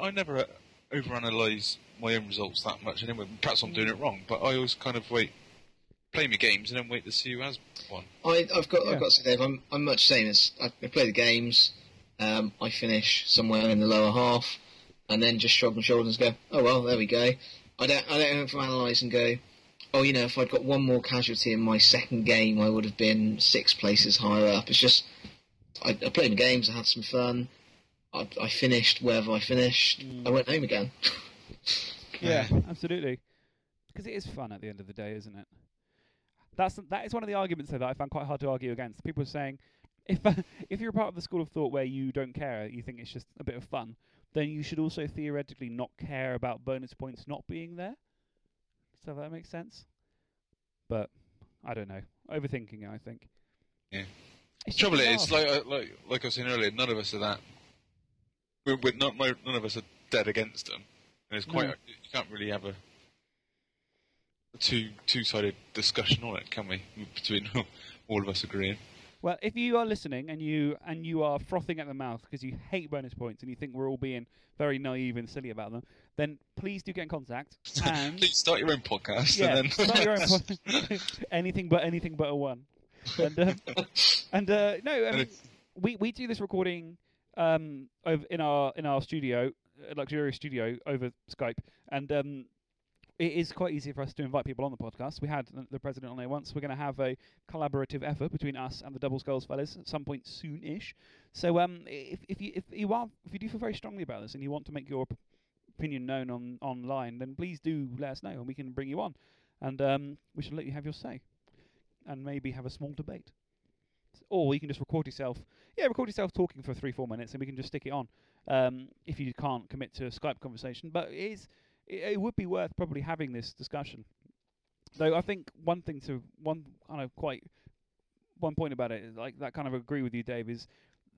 I never uh, overanalyze my own results that much. Anyway, perhaps I'm doing it wrong, but I always kind of wait, play my games, and then wait to see who has won. I, I've got Yeah. I've got to say, Dave, I'm I'm much the same as I, I play the games. Um, I finish somewhere in the lower half, and then just shrug my shoulders and go, oh well, there we go. I don't I don't analyse and go, oh you know, if I'd got one more casualty in my second game, I would have been six places higher up. It's just I, I played the games, I had some fun. I, I finished wherever I finished. Mm. I went home again. *laughs* yeah, absolutely, because it is fun at the end of the day, isn't it? That's that is one of the arguments though that I found quite hard to argue against. People are saying if *laughs* if you're a part of the school of thought where you don't care, you think it's just a bit of fun, then you should also theoretically not care about bonus points not being there. So that makes sense. But I don't know. Overthinking, it, I think. Yeah. It's Trouble is, laugh. like I- like like I was saying earlier, none of us are that. We're, we're not, no- none of us are dead against them. And it's quite. No. Uh, you can't really have a, a two two sided discussion on it, can we? Between *laughs* all of us agreeing. Well, if you are listening and you and you are frothing at the mouth because you hate bonus points and you think we're all being very naive and silly about them, then please do get in contact *laughs* and Please start your own podcast yeah, and then start your own *laughs* pod- *laughs* anything but anything but a one. And uh, and uh, no, I mean, we we do this recording um over in our in our studio, uh, luxurious studio over Skype, and um. It is quite easy for us to invite people on the podcast. We had the- president on there once. We're going to have a collaborative effort between us and the Double Skulls fellas at some point soon-ish. So, um, if if you if you are if you do feel very strongly about this and you want to make your p- opinion known on online, then please do let us know and we can bring you on, and um, we should let you have your say, and maybe have a small debate. Or you can just record yourself. Yeah, record yourself talking for three four minutes, and we can just stick it on. Um, if you can't commit to a Skype conversation, but it is it, it would be worth probably having this discussion. Though I think one thing to one kind of quite one point about it like that kind of agree with you, Dave. Is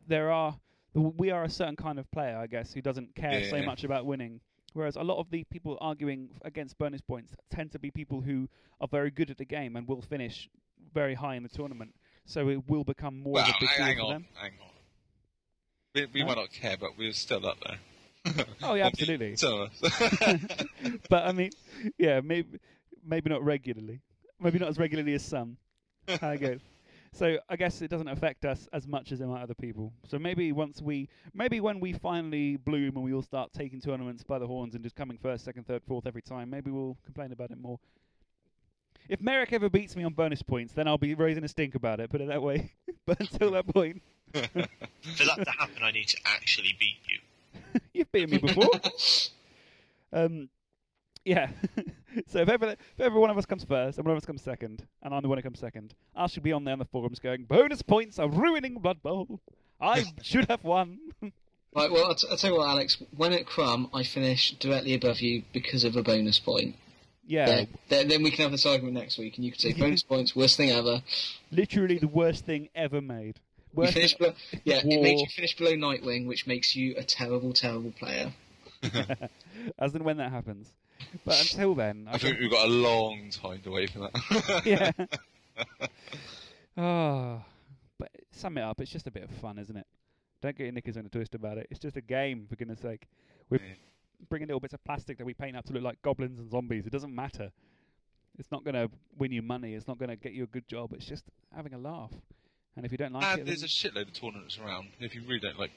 there are we are a certain kind of player, I guess, who doesn't care so much about winning. Whereas a lot of the people arguing against bonus points tend to be people who are very good at the game and will finish very high in the tournament. So it will become more well, of a big deal for on, them. hang on. We, we Huh? might not care, but we're still up there. Oh, yeah, *laughs* absolutely. Some of us. *laughs* but I mean, yeah, maybe maybe not regularly, maybe not as regularly as some. How it goes. So I guess it doesn't affect us as much as it might other people. So maybe once we, maybe when we finally bloom and we all start taking tournaments by the horns and just coming first, second, third, fourth every time, maybe we'll complain about it more. If Merrick ever beats me on bonus points, then I'll be raising a stink about it. Put it that way. *laughs* but until that point, For that to happen, I need to actually beat you. *laughs* You've beaten me before. um, yeah. *laughs* so if ever, if ever one of us comes first and one of us comes second, and I'm the one who comes second, I should be on there on the forums going, bonus points are ruining Blood Bowl. I *laughs* should have won. Right, well, I'll, t- I'll tell you what, Alex. When at Crumb, I finish directly above you because of a bonus point. yeah, Yeah. Then, then we can have this argument next week, and you can say bonus points, worst thing ever. literally the worst thing ever made. You Worse finish below, yeah, it War. makes you finish below Nightwing, which makes you a terrible, terrible player. *laughs* as in when that happens. but until then, I think we've got a long time to wait for that. *laughs* *laughs* yeah. oh, but sum it up. It's just a bit of fun, isn't it? Don't get your knickers in a twist about it. It's just a game, for goodness sake. We're Yeah. bringing little bits of plastic that we paint up to look like goblins and zombies. It doesn't matter. It's not going to win you money. It's not going to get you a good job. It's just having a laugh. And if you don't like and it, there's then- a shitload of tournaments around. If you really don't like,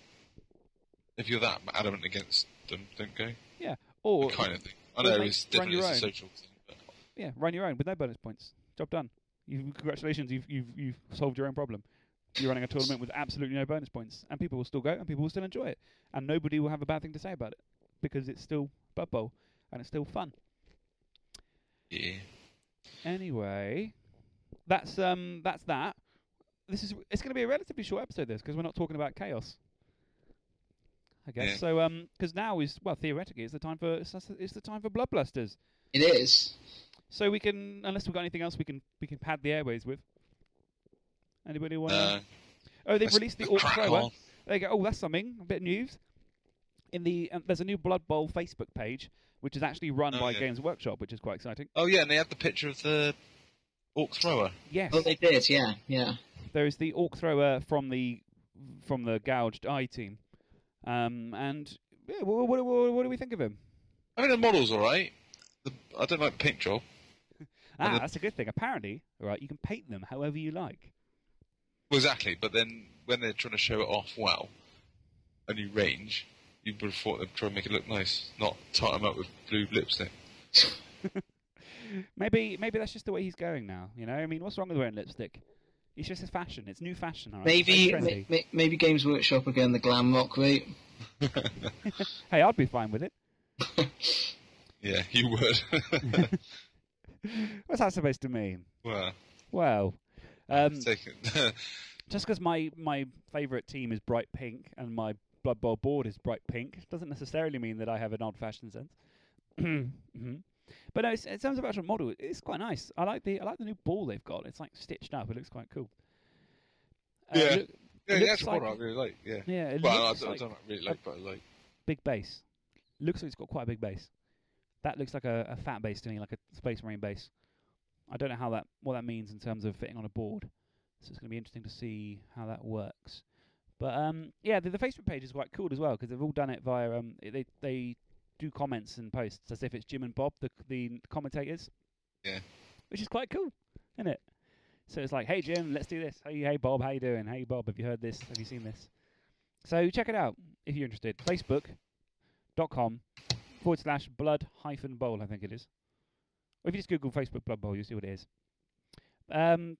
if you're that adamant against them, don't go. Yeah, or kind of thing. I know it's run definitely your it's a social thing. But yeah, run your own with no bonus points. Job done. You congratulations, you've you've you've solved your own problem. You're running a tournament with absolutely no bonus points, and people will still go, and people will still enjoy it, and nobody will have a bad thing to say about it because it's still Blood Bowl and it's still fun. yeah, Anyway, that's um that's that. This is it's going to be a relatively short episode this because we're not talking about chaos. I guess Yeah. so. Um, because now is well theoretically it's the time for it's, it's the time for Blood Blasters. It is. So we can, unless we've got anything else, we can we can pad the airways with. Anybody want? uh, oh, they've released the Orc Thrower. you go. Oh, that's something. A bit of news. In the um, there's a new Blood Bowl Facebook page, which is actually run Oh, by yeah. Games Workshop, which is quite exciting. Oh yeah, and they have the picture of the orc thrower. Yes, Oh, they did. Yeah, yeah. There is the Orc Thrower from the from the Gouged Eye team, um, and yeah, what, what, what, what do we think of him? I mean, the model's all right. The, I don't like the paint job. Ah, the- that's a good thing. Apparently, right, you can paint them however you like. Well, exactly, but then when they're trying to show it off well, a new range, you would have thought they'd try and make it look nice, not tie them up with blue lipstick. *laughs* Maybe maybe that's just the way he's going now. You know, I mean, what's wrong with wearing lipstick? It's just his fashion. It's new fashion. All right? Maybe, Very ma- ma- maybe Games Workshop are going the glam rock route. *laughs* hey, I'd be fine with it. *laughs* Yeah, you would. *laughs* What's that supposed to mean? well, Well, um, take it. just because my my favourite team is bright pink and my Blood Bowl board is bright pink doesn't necessarily mean that I have an old-fashioned sense. *clears throat* hmm But no, in terms of actual model, it's quite nice. I like the I like the new ball they've got. It's like stitched up. It looks quite cool. Uh, Yeah. look- yeah, looks the actual like- model I really like. Yeah. yeah, it Well, I, looks don't- I like don't really like, but I like. big base. Looks like it's got quite a big base. That looks like a, a fat base to me, like a Space Marine base. I don't know how that what that means in terms of fitting on a board. So it's going to be interesting to see how that works. But um, yeah, the, the Facebook page is quite cool as well because they've all done it via um, they they do comments and posts as if it's Jim and Bob, the the commentators. Yeah. Which is quite cool, isn't it? So it's like, hey Jim, let's do this. Hey hey Bob, how you doing? Hey Bob, have you heard this? Have you seen this? So check it out if you're interested. Facebook.com forward slash blood hyphen bowl, I think it is. Or if you just Google Facebook Blood Bowl, you'll see what it is. Um,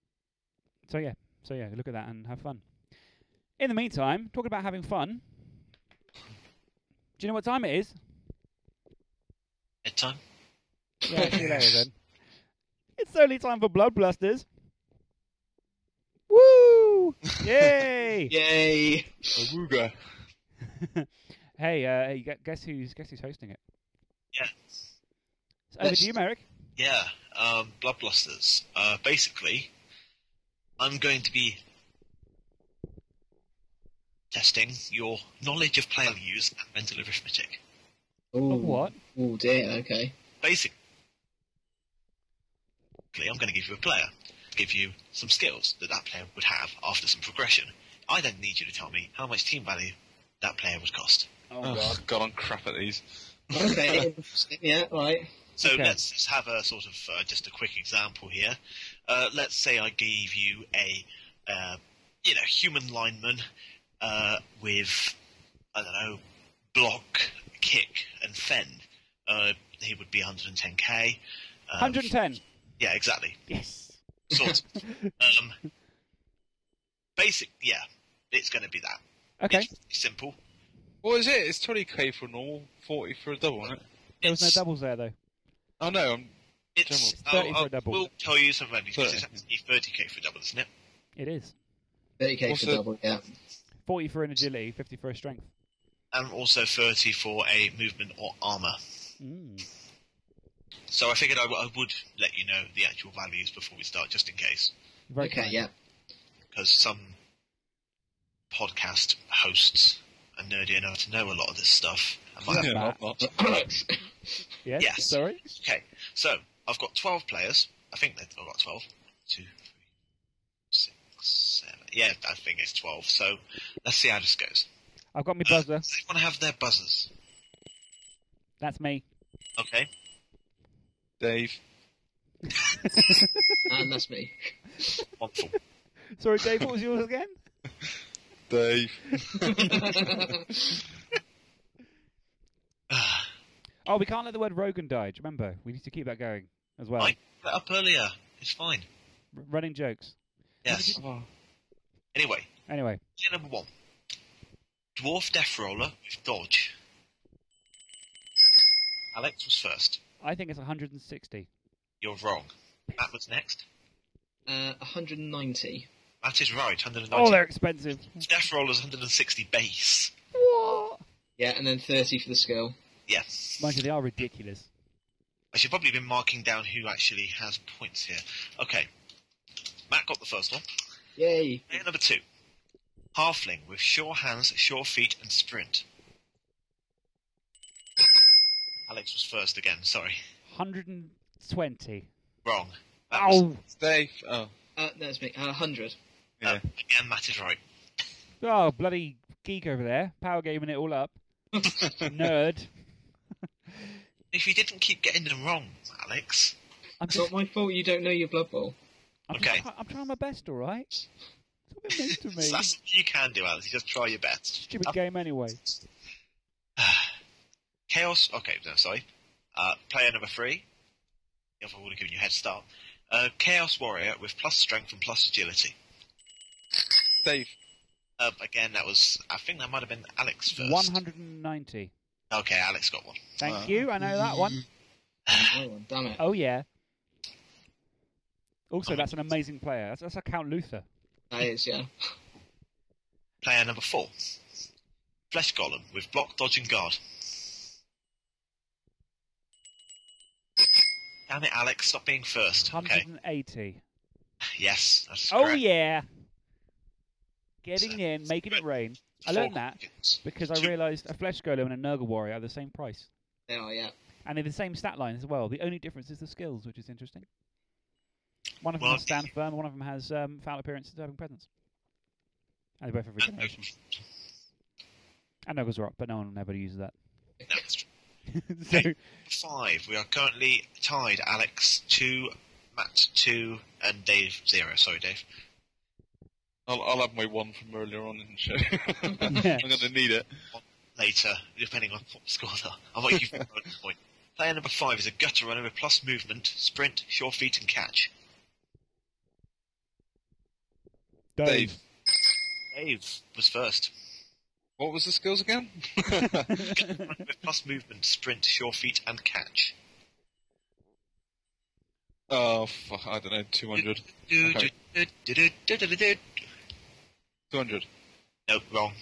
so yeah, so yeah, look at that and have fun. In the meantime, talking about having fun. Do you know what time it is? Bedtime. Yeah, see you later then. *laughs* It's only time for Blood Blasters. Woo! Yay! *laughs* Yay! Awooga. *laughs* hey, uh, hey, guess who's guess who's hosting it? Yeah. It's over Let's- to you, Merrick. Yeah, um, Blood Blasters. Uh, basically, I'm going to be testing your knowledge of player views and mental arithmetic. Ooh. Of what? Oh dear. Okay. Basically, I'm going to give you a player, give you some skills that that player would have after some progression. I then need you to tell me how much team value that player would cost. Oh Oh, God, I'm crap at these. Okay. *laughs* yeah. Right. So Okay. let's just have a sort of uh, just a quick example here. Uh, let's say I gave you a uh, you know human lineman uh, with I don't know block, kick, and fend. Uh, he would be 110k. Um, 110. Yeah, exactly. Yes. Sort of. *laughs* um, basic. Yeah, it's going to be that. Okay. It's simple. What is it? It's 20k for a normal, 40 for a double, isn't it? There was no doubles there though. Oh no, I'm It's, It's 30 I'll- for a I'll- double. We'll tell you something values because it's 30. actually 30k for a double, isn't it? It is. 30k What's for the- double. Yeah. 40 for an agility, 50 for a strength. and also 30 for a movement or armor. Mm. So I figured I, w- I would let you know the actual values before we start, just in case, Very okay. kind. Yeah. because some podcast hosts are nerdy enough to know a lot of this stuff. And my- Yeah. Yeah, not, not. Yes. Yes. Sorry. Okay, so I've got 12 players. I think that I've got 12. Two, three, six, seven. Yeah, I think it's 12. So let's see how this goes. I've got my buzzer. They want to have their buzzers. That's me. Okay. Dave. and *laughs* that's me. Wonderful. Sorry, Dave. What was yours again? Dave. Ah, *laughs* Oh, we can't let the word Rogan die. Do you remember? We need to keep that going as well. I put up earlier. It's fine. R- running jokes. Yes. Oh, Anyway, Anyway, player number one. Dwarf Death Roller with Dodge. Alex was first. I think it's 160. You're wrong. Matt was next. Uh, 190. That is right, 190. Oh, they're expensive. Death Roller's 160 base. What? Yeah, and then 30 for the skill. Yes. Mind you, they are ridiculous. I should probably been marking down who actually has points here. Okay. Matt got the first one. Yay! Player number two. Halfling with sure hands, sure feet, and sprint. Alex was first again, sorry. 120. Wrong. That was- Oh, Dave. Oh, Uh, that's me. Uh, 100. yeah. uh, again, Matt is right. oh, bloody geek over there. Power gaming it all up. *laughs* Nerd. If you didn't keep getting them wrong, Alex. I'm It's just, not my fault you don't know your Blood Bowl. I'm, Okay. just, I'm trying my best, all right? Stop being mean to me. *laughs* That's what you can do, Alex. You just try your best. Stupid game anyway. *sighs* *laughs* Chaos. Okay, no, sorry. Uh, player number three. If I would have given you a head start. Uh, Chaos Warrior with plus strength and plus agility. Dave. Uh, again, that was. I think that might have been Alex first. 190. Okay, Alex got one. Thank Wow. you. I know that one. *laughs* One, Damn it. Oh yeah. Also, that's an amazing player. That's, that's a Count Luthor. That is, yeah. Player number four. Flesh Golem with block, dodge, and guard. Damn it, Alex! Stop being first. Okay. 180. Yes, that's Oh correct. yeah. Getting in, making it rain. I learned that points. because I realised a Flesh Golem and a Nurgle Warrior are the same price. They are, yeah. And they're the same stat line as well. The only difference is the skills, which is interesting. One of them Well, has stand firm, one of them has um, foul appearance and serving presence. And they both have regeneration. And Nuggles are up, but no one ever uses that. That's *laughs* true. so, Okay. Five. We are currently tied. Alex two, Matt two, and Dave zero. Sorry, Dave. I'll, I'll have my one from earlier on in the show. Yeah. I'm going to need it. Later, depending on what the scores are. I might give you a bonus point. Player number five is a gutter runner with plus movement, sprint, sure feet, and catch. Dave. Dave was first. What was the skills again? *laughs* With plus movement, sprint, sure feet, and catch. oh, fuck, I don't know, 200. Okay. 200. No, wrong.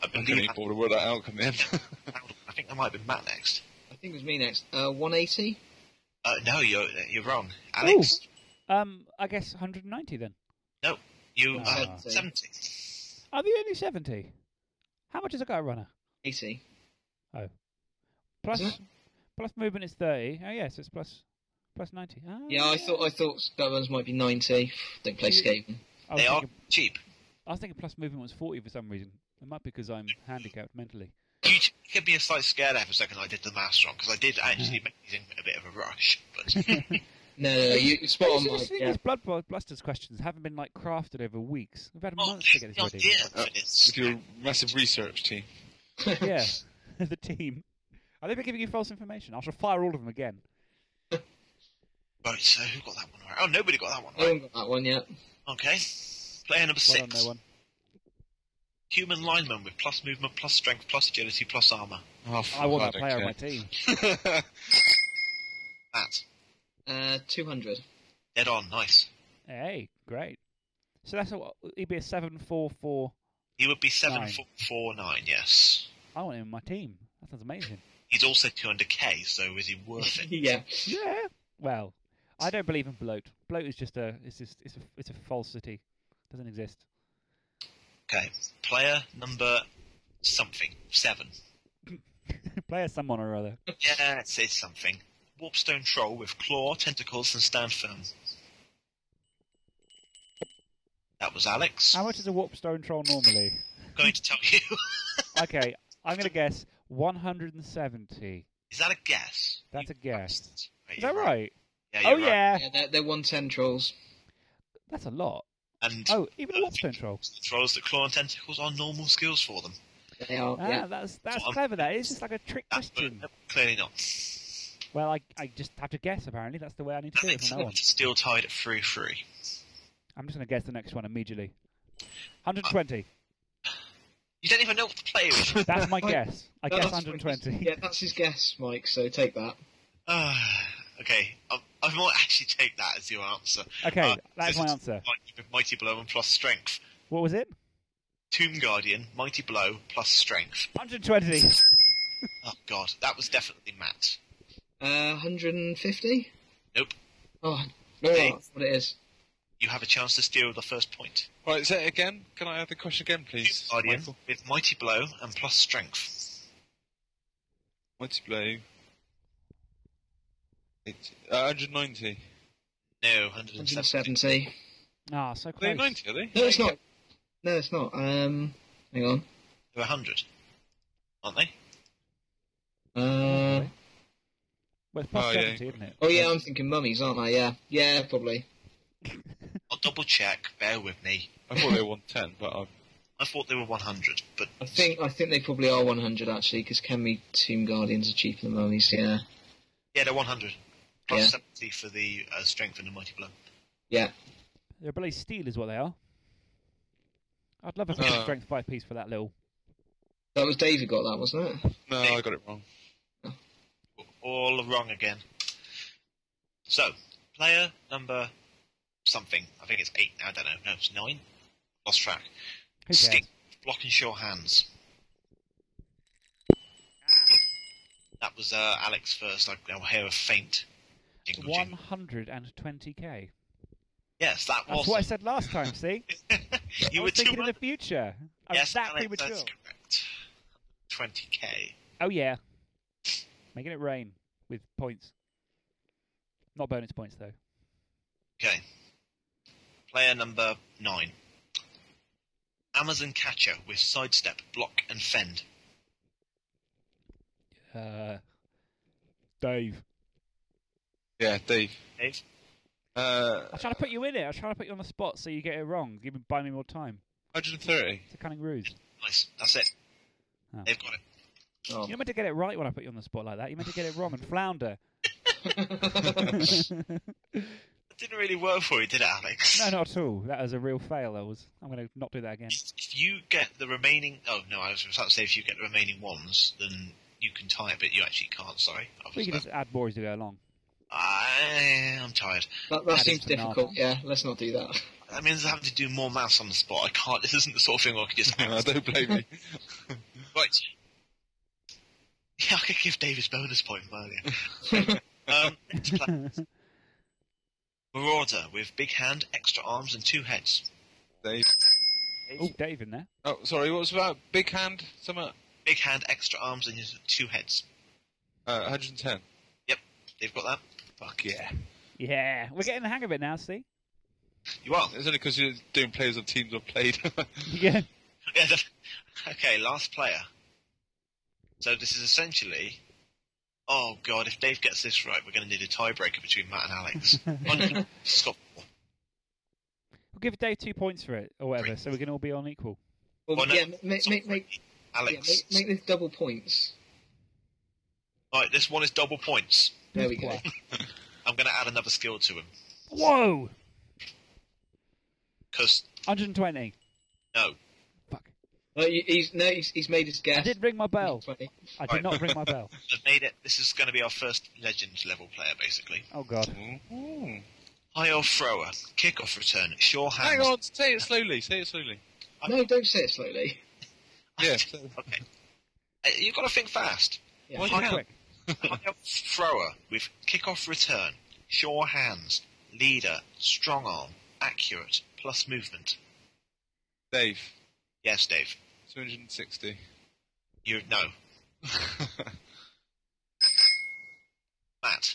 I I couldn't believe even bother to work that out, come in. I think that might have been Matt next. I think it was me next. Uh, 180? Uh, no, you're you're wrong. Alex, um, I guess 190 then. No, you uh, seventy. Are they only 70? How much is a gutter runner? 80. Plus, plus movement is 30. Oh, yes, it's plus, plus 90. Ah, Yeah, I thought I thought that ones might be 90. Don't play Yeah. skating. I was, They are cheap. I was thinking plus movement was 40 for some reason. It might be because I'm handicapped mentally. You t- could be a slight scared there for a second. I did the maths wrong because I did actually make these in a bit of a rush. But *laughs* No, no, no, you, you're spot on, These- Mike. these Yeah. Blood Blasters questions haven't been like crafted over weeks. We've had oh, months to get this the *laughs* oh, ready. idea for. Uh, with your massive research team. yeah, *laughs* *laughs* the team. Are they been giving you false information? I shall fire all of them again. Right, so who got that one right? Oh, nobody got that one I right. haven't got that one yet. Okay. Player number Well done, six. no one. Human lineman with plus movement, plus strength, plus agility, plus armor. Oh, I want that don't player on my team. Matt, Uh, 200. dead on, nice. Hey, great. So that's a, he'd be a seven four four. He would be seven Nine. foot four nine. Yes. I want him in my team. That sounds amazing. He's also 200k, so is he worth it? *laughs* yeah. Yeah. Well, I don't believe in bloat. Bloat is just a it's just it's a it's a falsity. Doesn't exist. Okay. Player number something. Seven. *laughs* Player someone or other. Yeah, it's, it's something. Warpstone troll with claw, tentacles, and stand firm. That was Alex. How much is a warpstone troll normally? I'm going to tell you. *laughs* Okay, I'm going to guess 170. Is that a guess? That's a guess. Right, Is that you're right? Yeah, Oh, you're right. yeah. Yeah, they're, they're 110 trolls. That's a lot. And Oh, even a warpstone troll. the trolls that claw and tentacles are normal skills for them. They are, Ah, yeah. that's that's So I'm- clever. That is just like a trick That's question. clearly not. Well, I I just have to guess. Apparently, that's the way I need to do it Alex from now on. still tied at 3 3. I'm just going to guess the next one immediately. 120. You don't even know what to play with. *laughs* That's my *laughs* guess. I No, guess that's- 120. Yeah, that's his guess, Mike, so take that. Ah, *sighs* okay, I, I might actually take that as your answer. Okay, Uh, that's my answer. Mighty, Mighty Blow and plus strength. What was it? Tomb Guardian, Mighty Blow plus strength. 120. *laughs* Oh god, that was definitely Matt. Uh, 150? Nope. Oh, no, Hey. that's what it is. You have a chance to steal the first point. Right, say it again. Can I have the question again, please? Guardian Michael? with Mighty Blow and plus strength. Mighty Blow. Eight, uh, 190. No, 170. 170. Ah, so Are they close. 90, are they? No, it's not. No, it's not. Um, hang on. They're 100, aren't they? Uh, Well, it's plus Oh, yeah. isn't it? oh yeah, I'm thinking mummies, aren't I? Yeah, yeah, probably. *laughs* I'll double check. Bear with me. I thought they were 110, but I, I thought they were 100, but I think I think they probably are 100 actually, because Khemri Tomb Guardians are cheaper than mummies. Yeah, yeah, they're 100. Plus Yeah. 70 for the uh, strength and the Mighty Blow. yeah. They're bloody steel, is what they are. I'd love a Uh. strength five piece for that little. That was David got that, wasn't it? no, I got it wrong. All wrong again. So, player number something. I think it's eight. I don't know. No, it's nine. Lost track. Who? Stick, block and sure hands. That was uh, Alex first. I, I'll hear a faint jingle jingle. 120k. Yes, that That's was. what I said last time, see? *laughs* you I were thinking in the future. I'm Yes, that Alex, that's correct. 20k. Oh, yeah. Making it rain with points. Not bonus points, though. Okay. Player number nine. Amazon catcher with sidestep, block, and fend. Uh, Dave. Yeah, Dave. Dave? Uh, I was trying to put you in it. I was trying to put you on the spot so you get it wrong. Give me, buy me more time. 130. It's a cunning ruse. Nice. That's it. Oh. They've got it. Oh. You're meant to get it right when I put you on the spot like that. You're meant to get it wrong and flounder. *laughs* *laughs* It didn't really work for you, did it, Alex? no, not at all. That was a real fail. That was. I'm going to not do that again. If you get the remaining. Oh, no, I was about to say if you get the remaining ones, then you can tie it, but you actually can't, sorry. I, We was can just add more as we go along. I, I'm tired. That, that seems to the difficult. Yeah, let's not do that. That means having to do more maths on the spot. I can't. *laughs* This isn't the sort of thing where I can just. I don't blame you. Right. Yeah, I could give Davis bonus point earlier. *laughs* um, next player. Marauder with big hand, extra arms, and two heads. Dave. Oh, Dave in there. Oh, sorry, what was that? Big hand? Something? Big hand, extra arms, and two heads. Uh, 110. They've got that. Fuck yeah. Yeah, we're getting the hang of it now. See? You are. It's only because you're doing players of teams I've played. *laughs* Yeah. *laughs* Yeah, the- okay, last player. So this is essentially. Oh god, if Dave gets this right, we're going to need a tiebreaker between Matt and Alex. *laughs* On- Scott, We'll give Dave two points for it or whatever, so we can all be on equal. Well, no, yeah, make, it's make, not make, yeah, Alex. make, make this double points. Right, this one is double points. There we go. *laughs* I'm going to add another skill to him Whoa! because 120. no, Fuck. No, you- he's no, he's, he's made his guess. I did ring my bell. 20. I did not ring my *laughs* bell. I've made it. This is going to be our first legend level player, basically. Oh god. Ooh. High or thrower, kick off return, sure hands. Hang on, say it slowly, say it slowly. No, don't say it slowly. *laughs* Yeah. Okay. Uh, You've got to think fast. Yeah. Why Too can't- quick. *laughs* High thrower with kick off return, sure hands, leader, strong arm, accurate, plus movement. Dave, Yes, Dave. 260. You no, *laughs* Matt.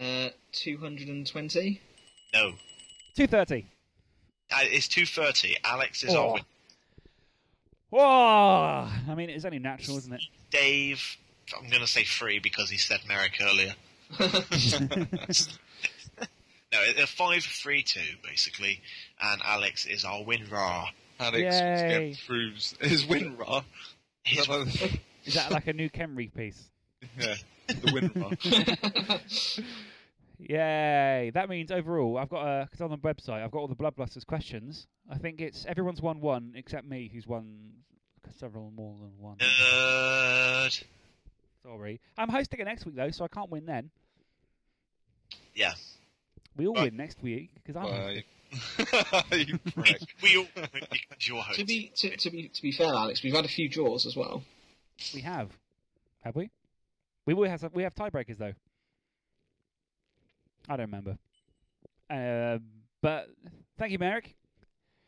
Uh, 220. No, Two thirty. uh, it's two thirty. Alex is Oh. our win- Whoa! I mean, it's only natural, isn't it? Dave. I'm going to say three because he said Merrick earlier. *laughs* *laughs* No, it's five, three, two basically, and Alex is our win raw. Alex Yay. proves his *laughs* win raw. Is His- uh, *laughs* that like Is that like a new Khemri piece? yeah, the win raw. *laughs* Yay! That means overall, I've got a because on the website, I've got all the Blood Blasters questions. I think it's everyone's won one except me, who's won several more than one. Nerd. Sorry, I'm hosting it next week though, so I can't win then. Yeah. We all Right. win next week because I'm. Hosting. *laughs* You prick. *laughs* we all because to be to, to be to be fair, Alex, we've had a few draws as well. We have, have we? We will have some, we have tiebreakers though. I don't remember. Uh, but thank you, Merrick.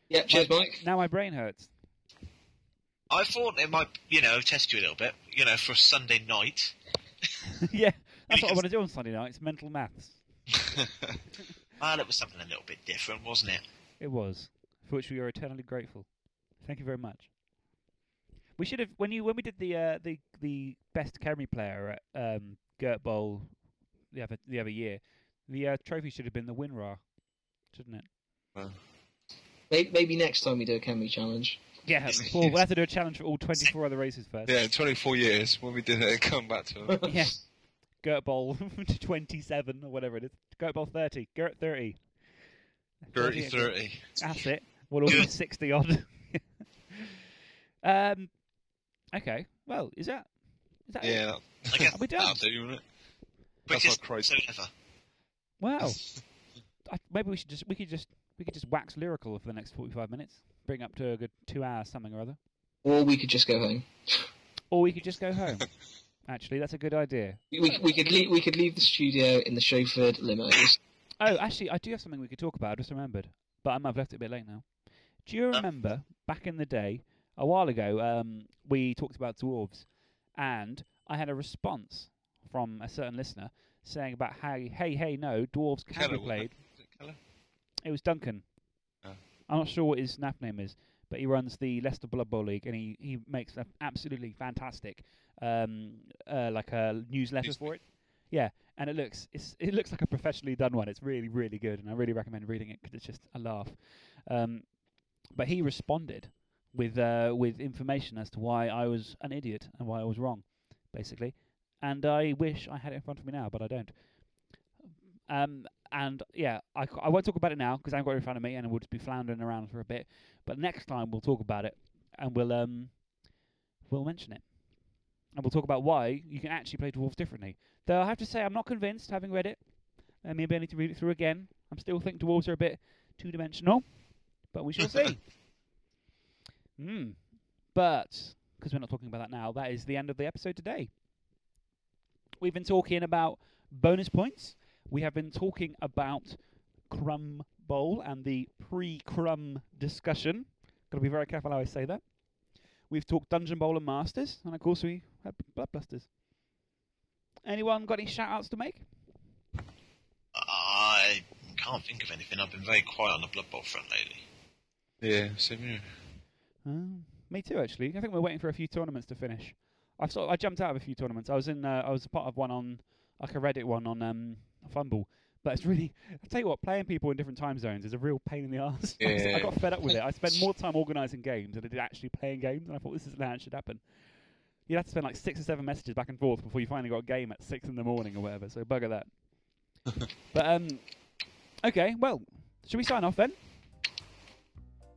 Yeah, cheers, Mike. Now my brain hurts. I thought it might, you know, test you a little bit, you know, for a Sunday night. *laughs* yeah, that's what I Because- want to do on Sunday night. It's mental maths. Well, it was something a little bit different, wasn't it? It was, for which we are eternally grateful. Thank you very much. We should have when you when we did the uh, the the best Khemri player at um, Gert Bowl the other the other year. The uh, trophy should have been the WinRAR, shouldn't it? Maybe, maybe next time we do a Khemri challenge. Yeah. *laughs* Well, we'll have to do a challenge for all 24 other races first. yeah, 24 years when we did it, come back to him. *laughs* Yeah. Gert Bowl *laughs* 27 or whatever it is. Gert Bowl 30. Gert 30. Dirty 30. 30. That's it. We'll all be *laughs* 60 odd. *laughs* um. Okay. Well, is that is that it? Yeah, I guess Are we done? that'll do, won't it? That's quickest our Christ. episode ever. Wow. I, maybe we should just we could just we could just wax lyrical for the next 45 minutes. Bring up to a good two hours something or other. Or we could just go home. Or we could just go home. *laughs* Actually, that's a good idea. We, we, we could leave, we could leave the studio in the chauffeured limos. Oh, actually, I do have something we could talk about. I just remembered, but I might have left it a bit late now. Do you remember back in the day, a while ago, um, we talked about dwarves, and I had a response from a certain listener saying about how, hey, hey, no, dwarves can Keller, be played. it? Was it Keller? It was Duncan. Oh. I'm not sure what his snap name is, but he runs the Leicester Blood Bowl League, and he, he makes an absolutely fantastic um, uh, like a newsletter for it. Yeah, and it looks it's, *laughs* it looks like a professionally done one. It's really really good, and I really recommend reading it because it's just a laugh. Um, but he responded with uh, with information as to why I was an idiot and why I was wrong, basically. And I wish I had it in front of me now, but I don't. Um, and yeah, I, c- I won't talk about it now because I haven't got it in front of me, and we'll just be floundering around for a bit. But next time we'll talk about it, and we'll um we'll mention it, and we'll talk about why you can actually play dwarves differently. Though I have to say, I'm not convinced, having read it. Uh, maybe I need to read it through again. I'm still think dwarves are a bit two-dimensional, but we shall see. Hmm. But because we're not talking about that now, that is the end of the episode today. We've been talking about bonus points. We have been talking about Crumb Bowl and the pre-Crumb discussion. Got to be very careful how I say that. We've talked Dungeon Bowl and Masters, and of course we had Blood Blasters. Anyone got any shout-outs to make? I can't think of anything. I've been very quiet on the Blood Bowl front lately. Yeah, same here. Uh, me too, actually. I think we're waiting for a few tournaments to finish. I've sort of, I jumped out of a few tournaments. I was in. Uh, I was part of one on like a Reddit one on um, FUMBBL. But it's really. I tell you what, playing people in different time zones is a real pain in the ass. *laughs* I got fed up with it. I spent more time organising games than I did actually playing games, and I thought this isn't how it should happen. You'd have to spend like six or seven messages back and forth before you finally got a game at six in the morning or whatever. So bugger that. *laughs* but um, okay. Well, should we sign off then?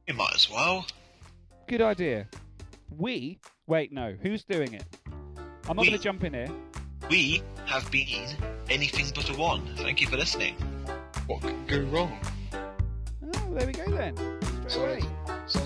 You might as well. Good idea. We wait. No, who's doing it? I'm not going to jump in here. We have been anything but a one. Thank you for listening. What could go wrong? Oh, there we go then. Straight away. Solid. Solid.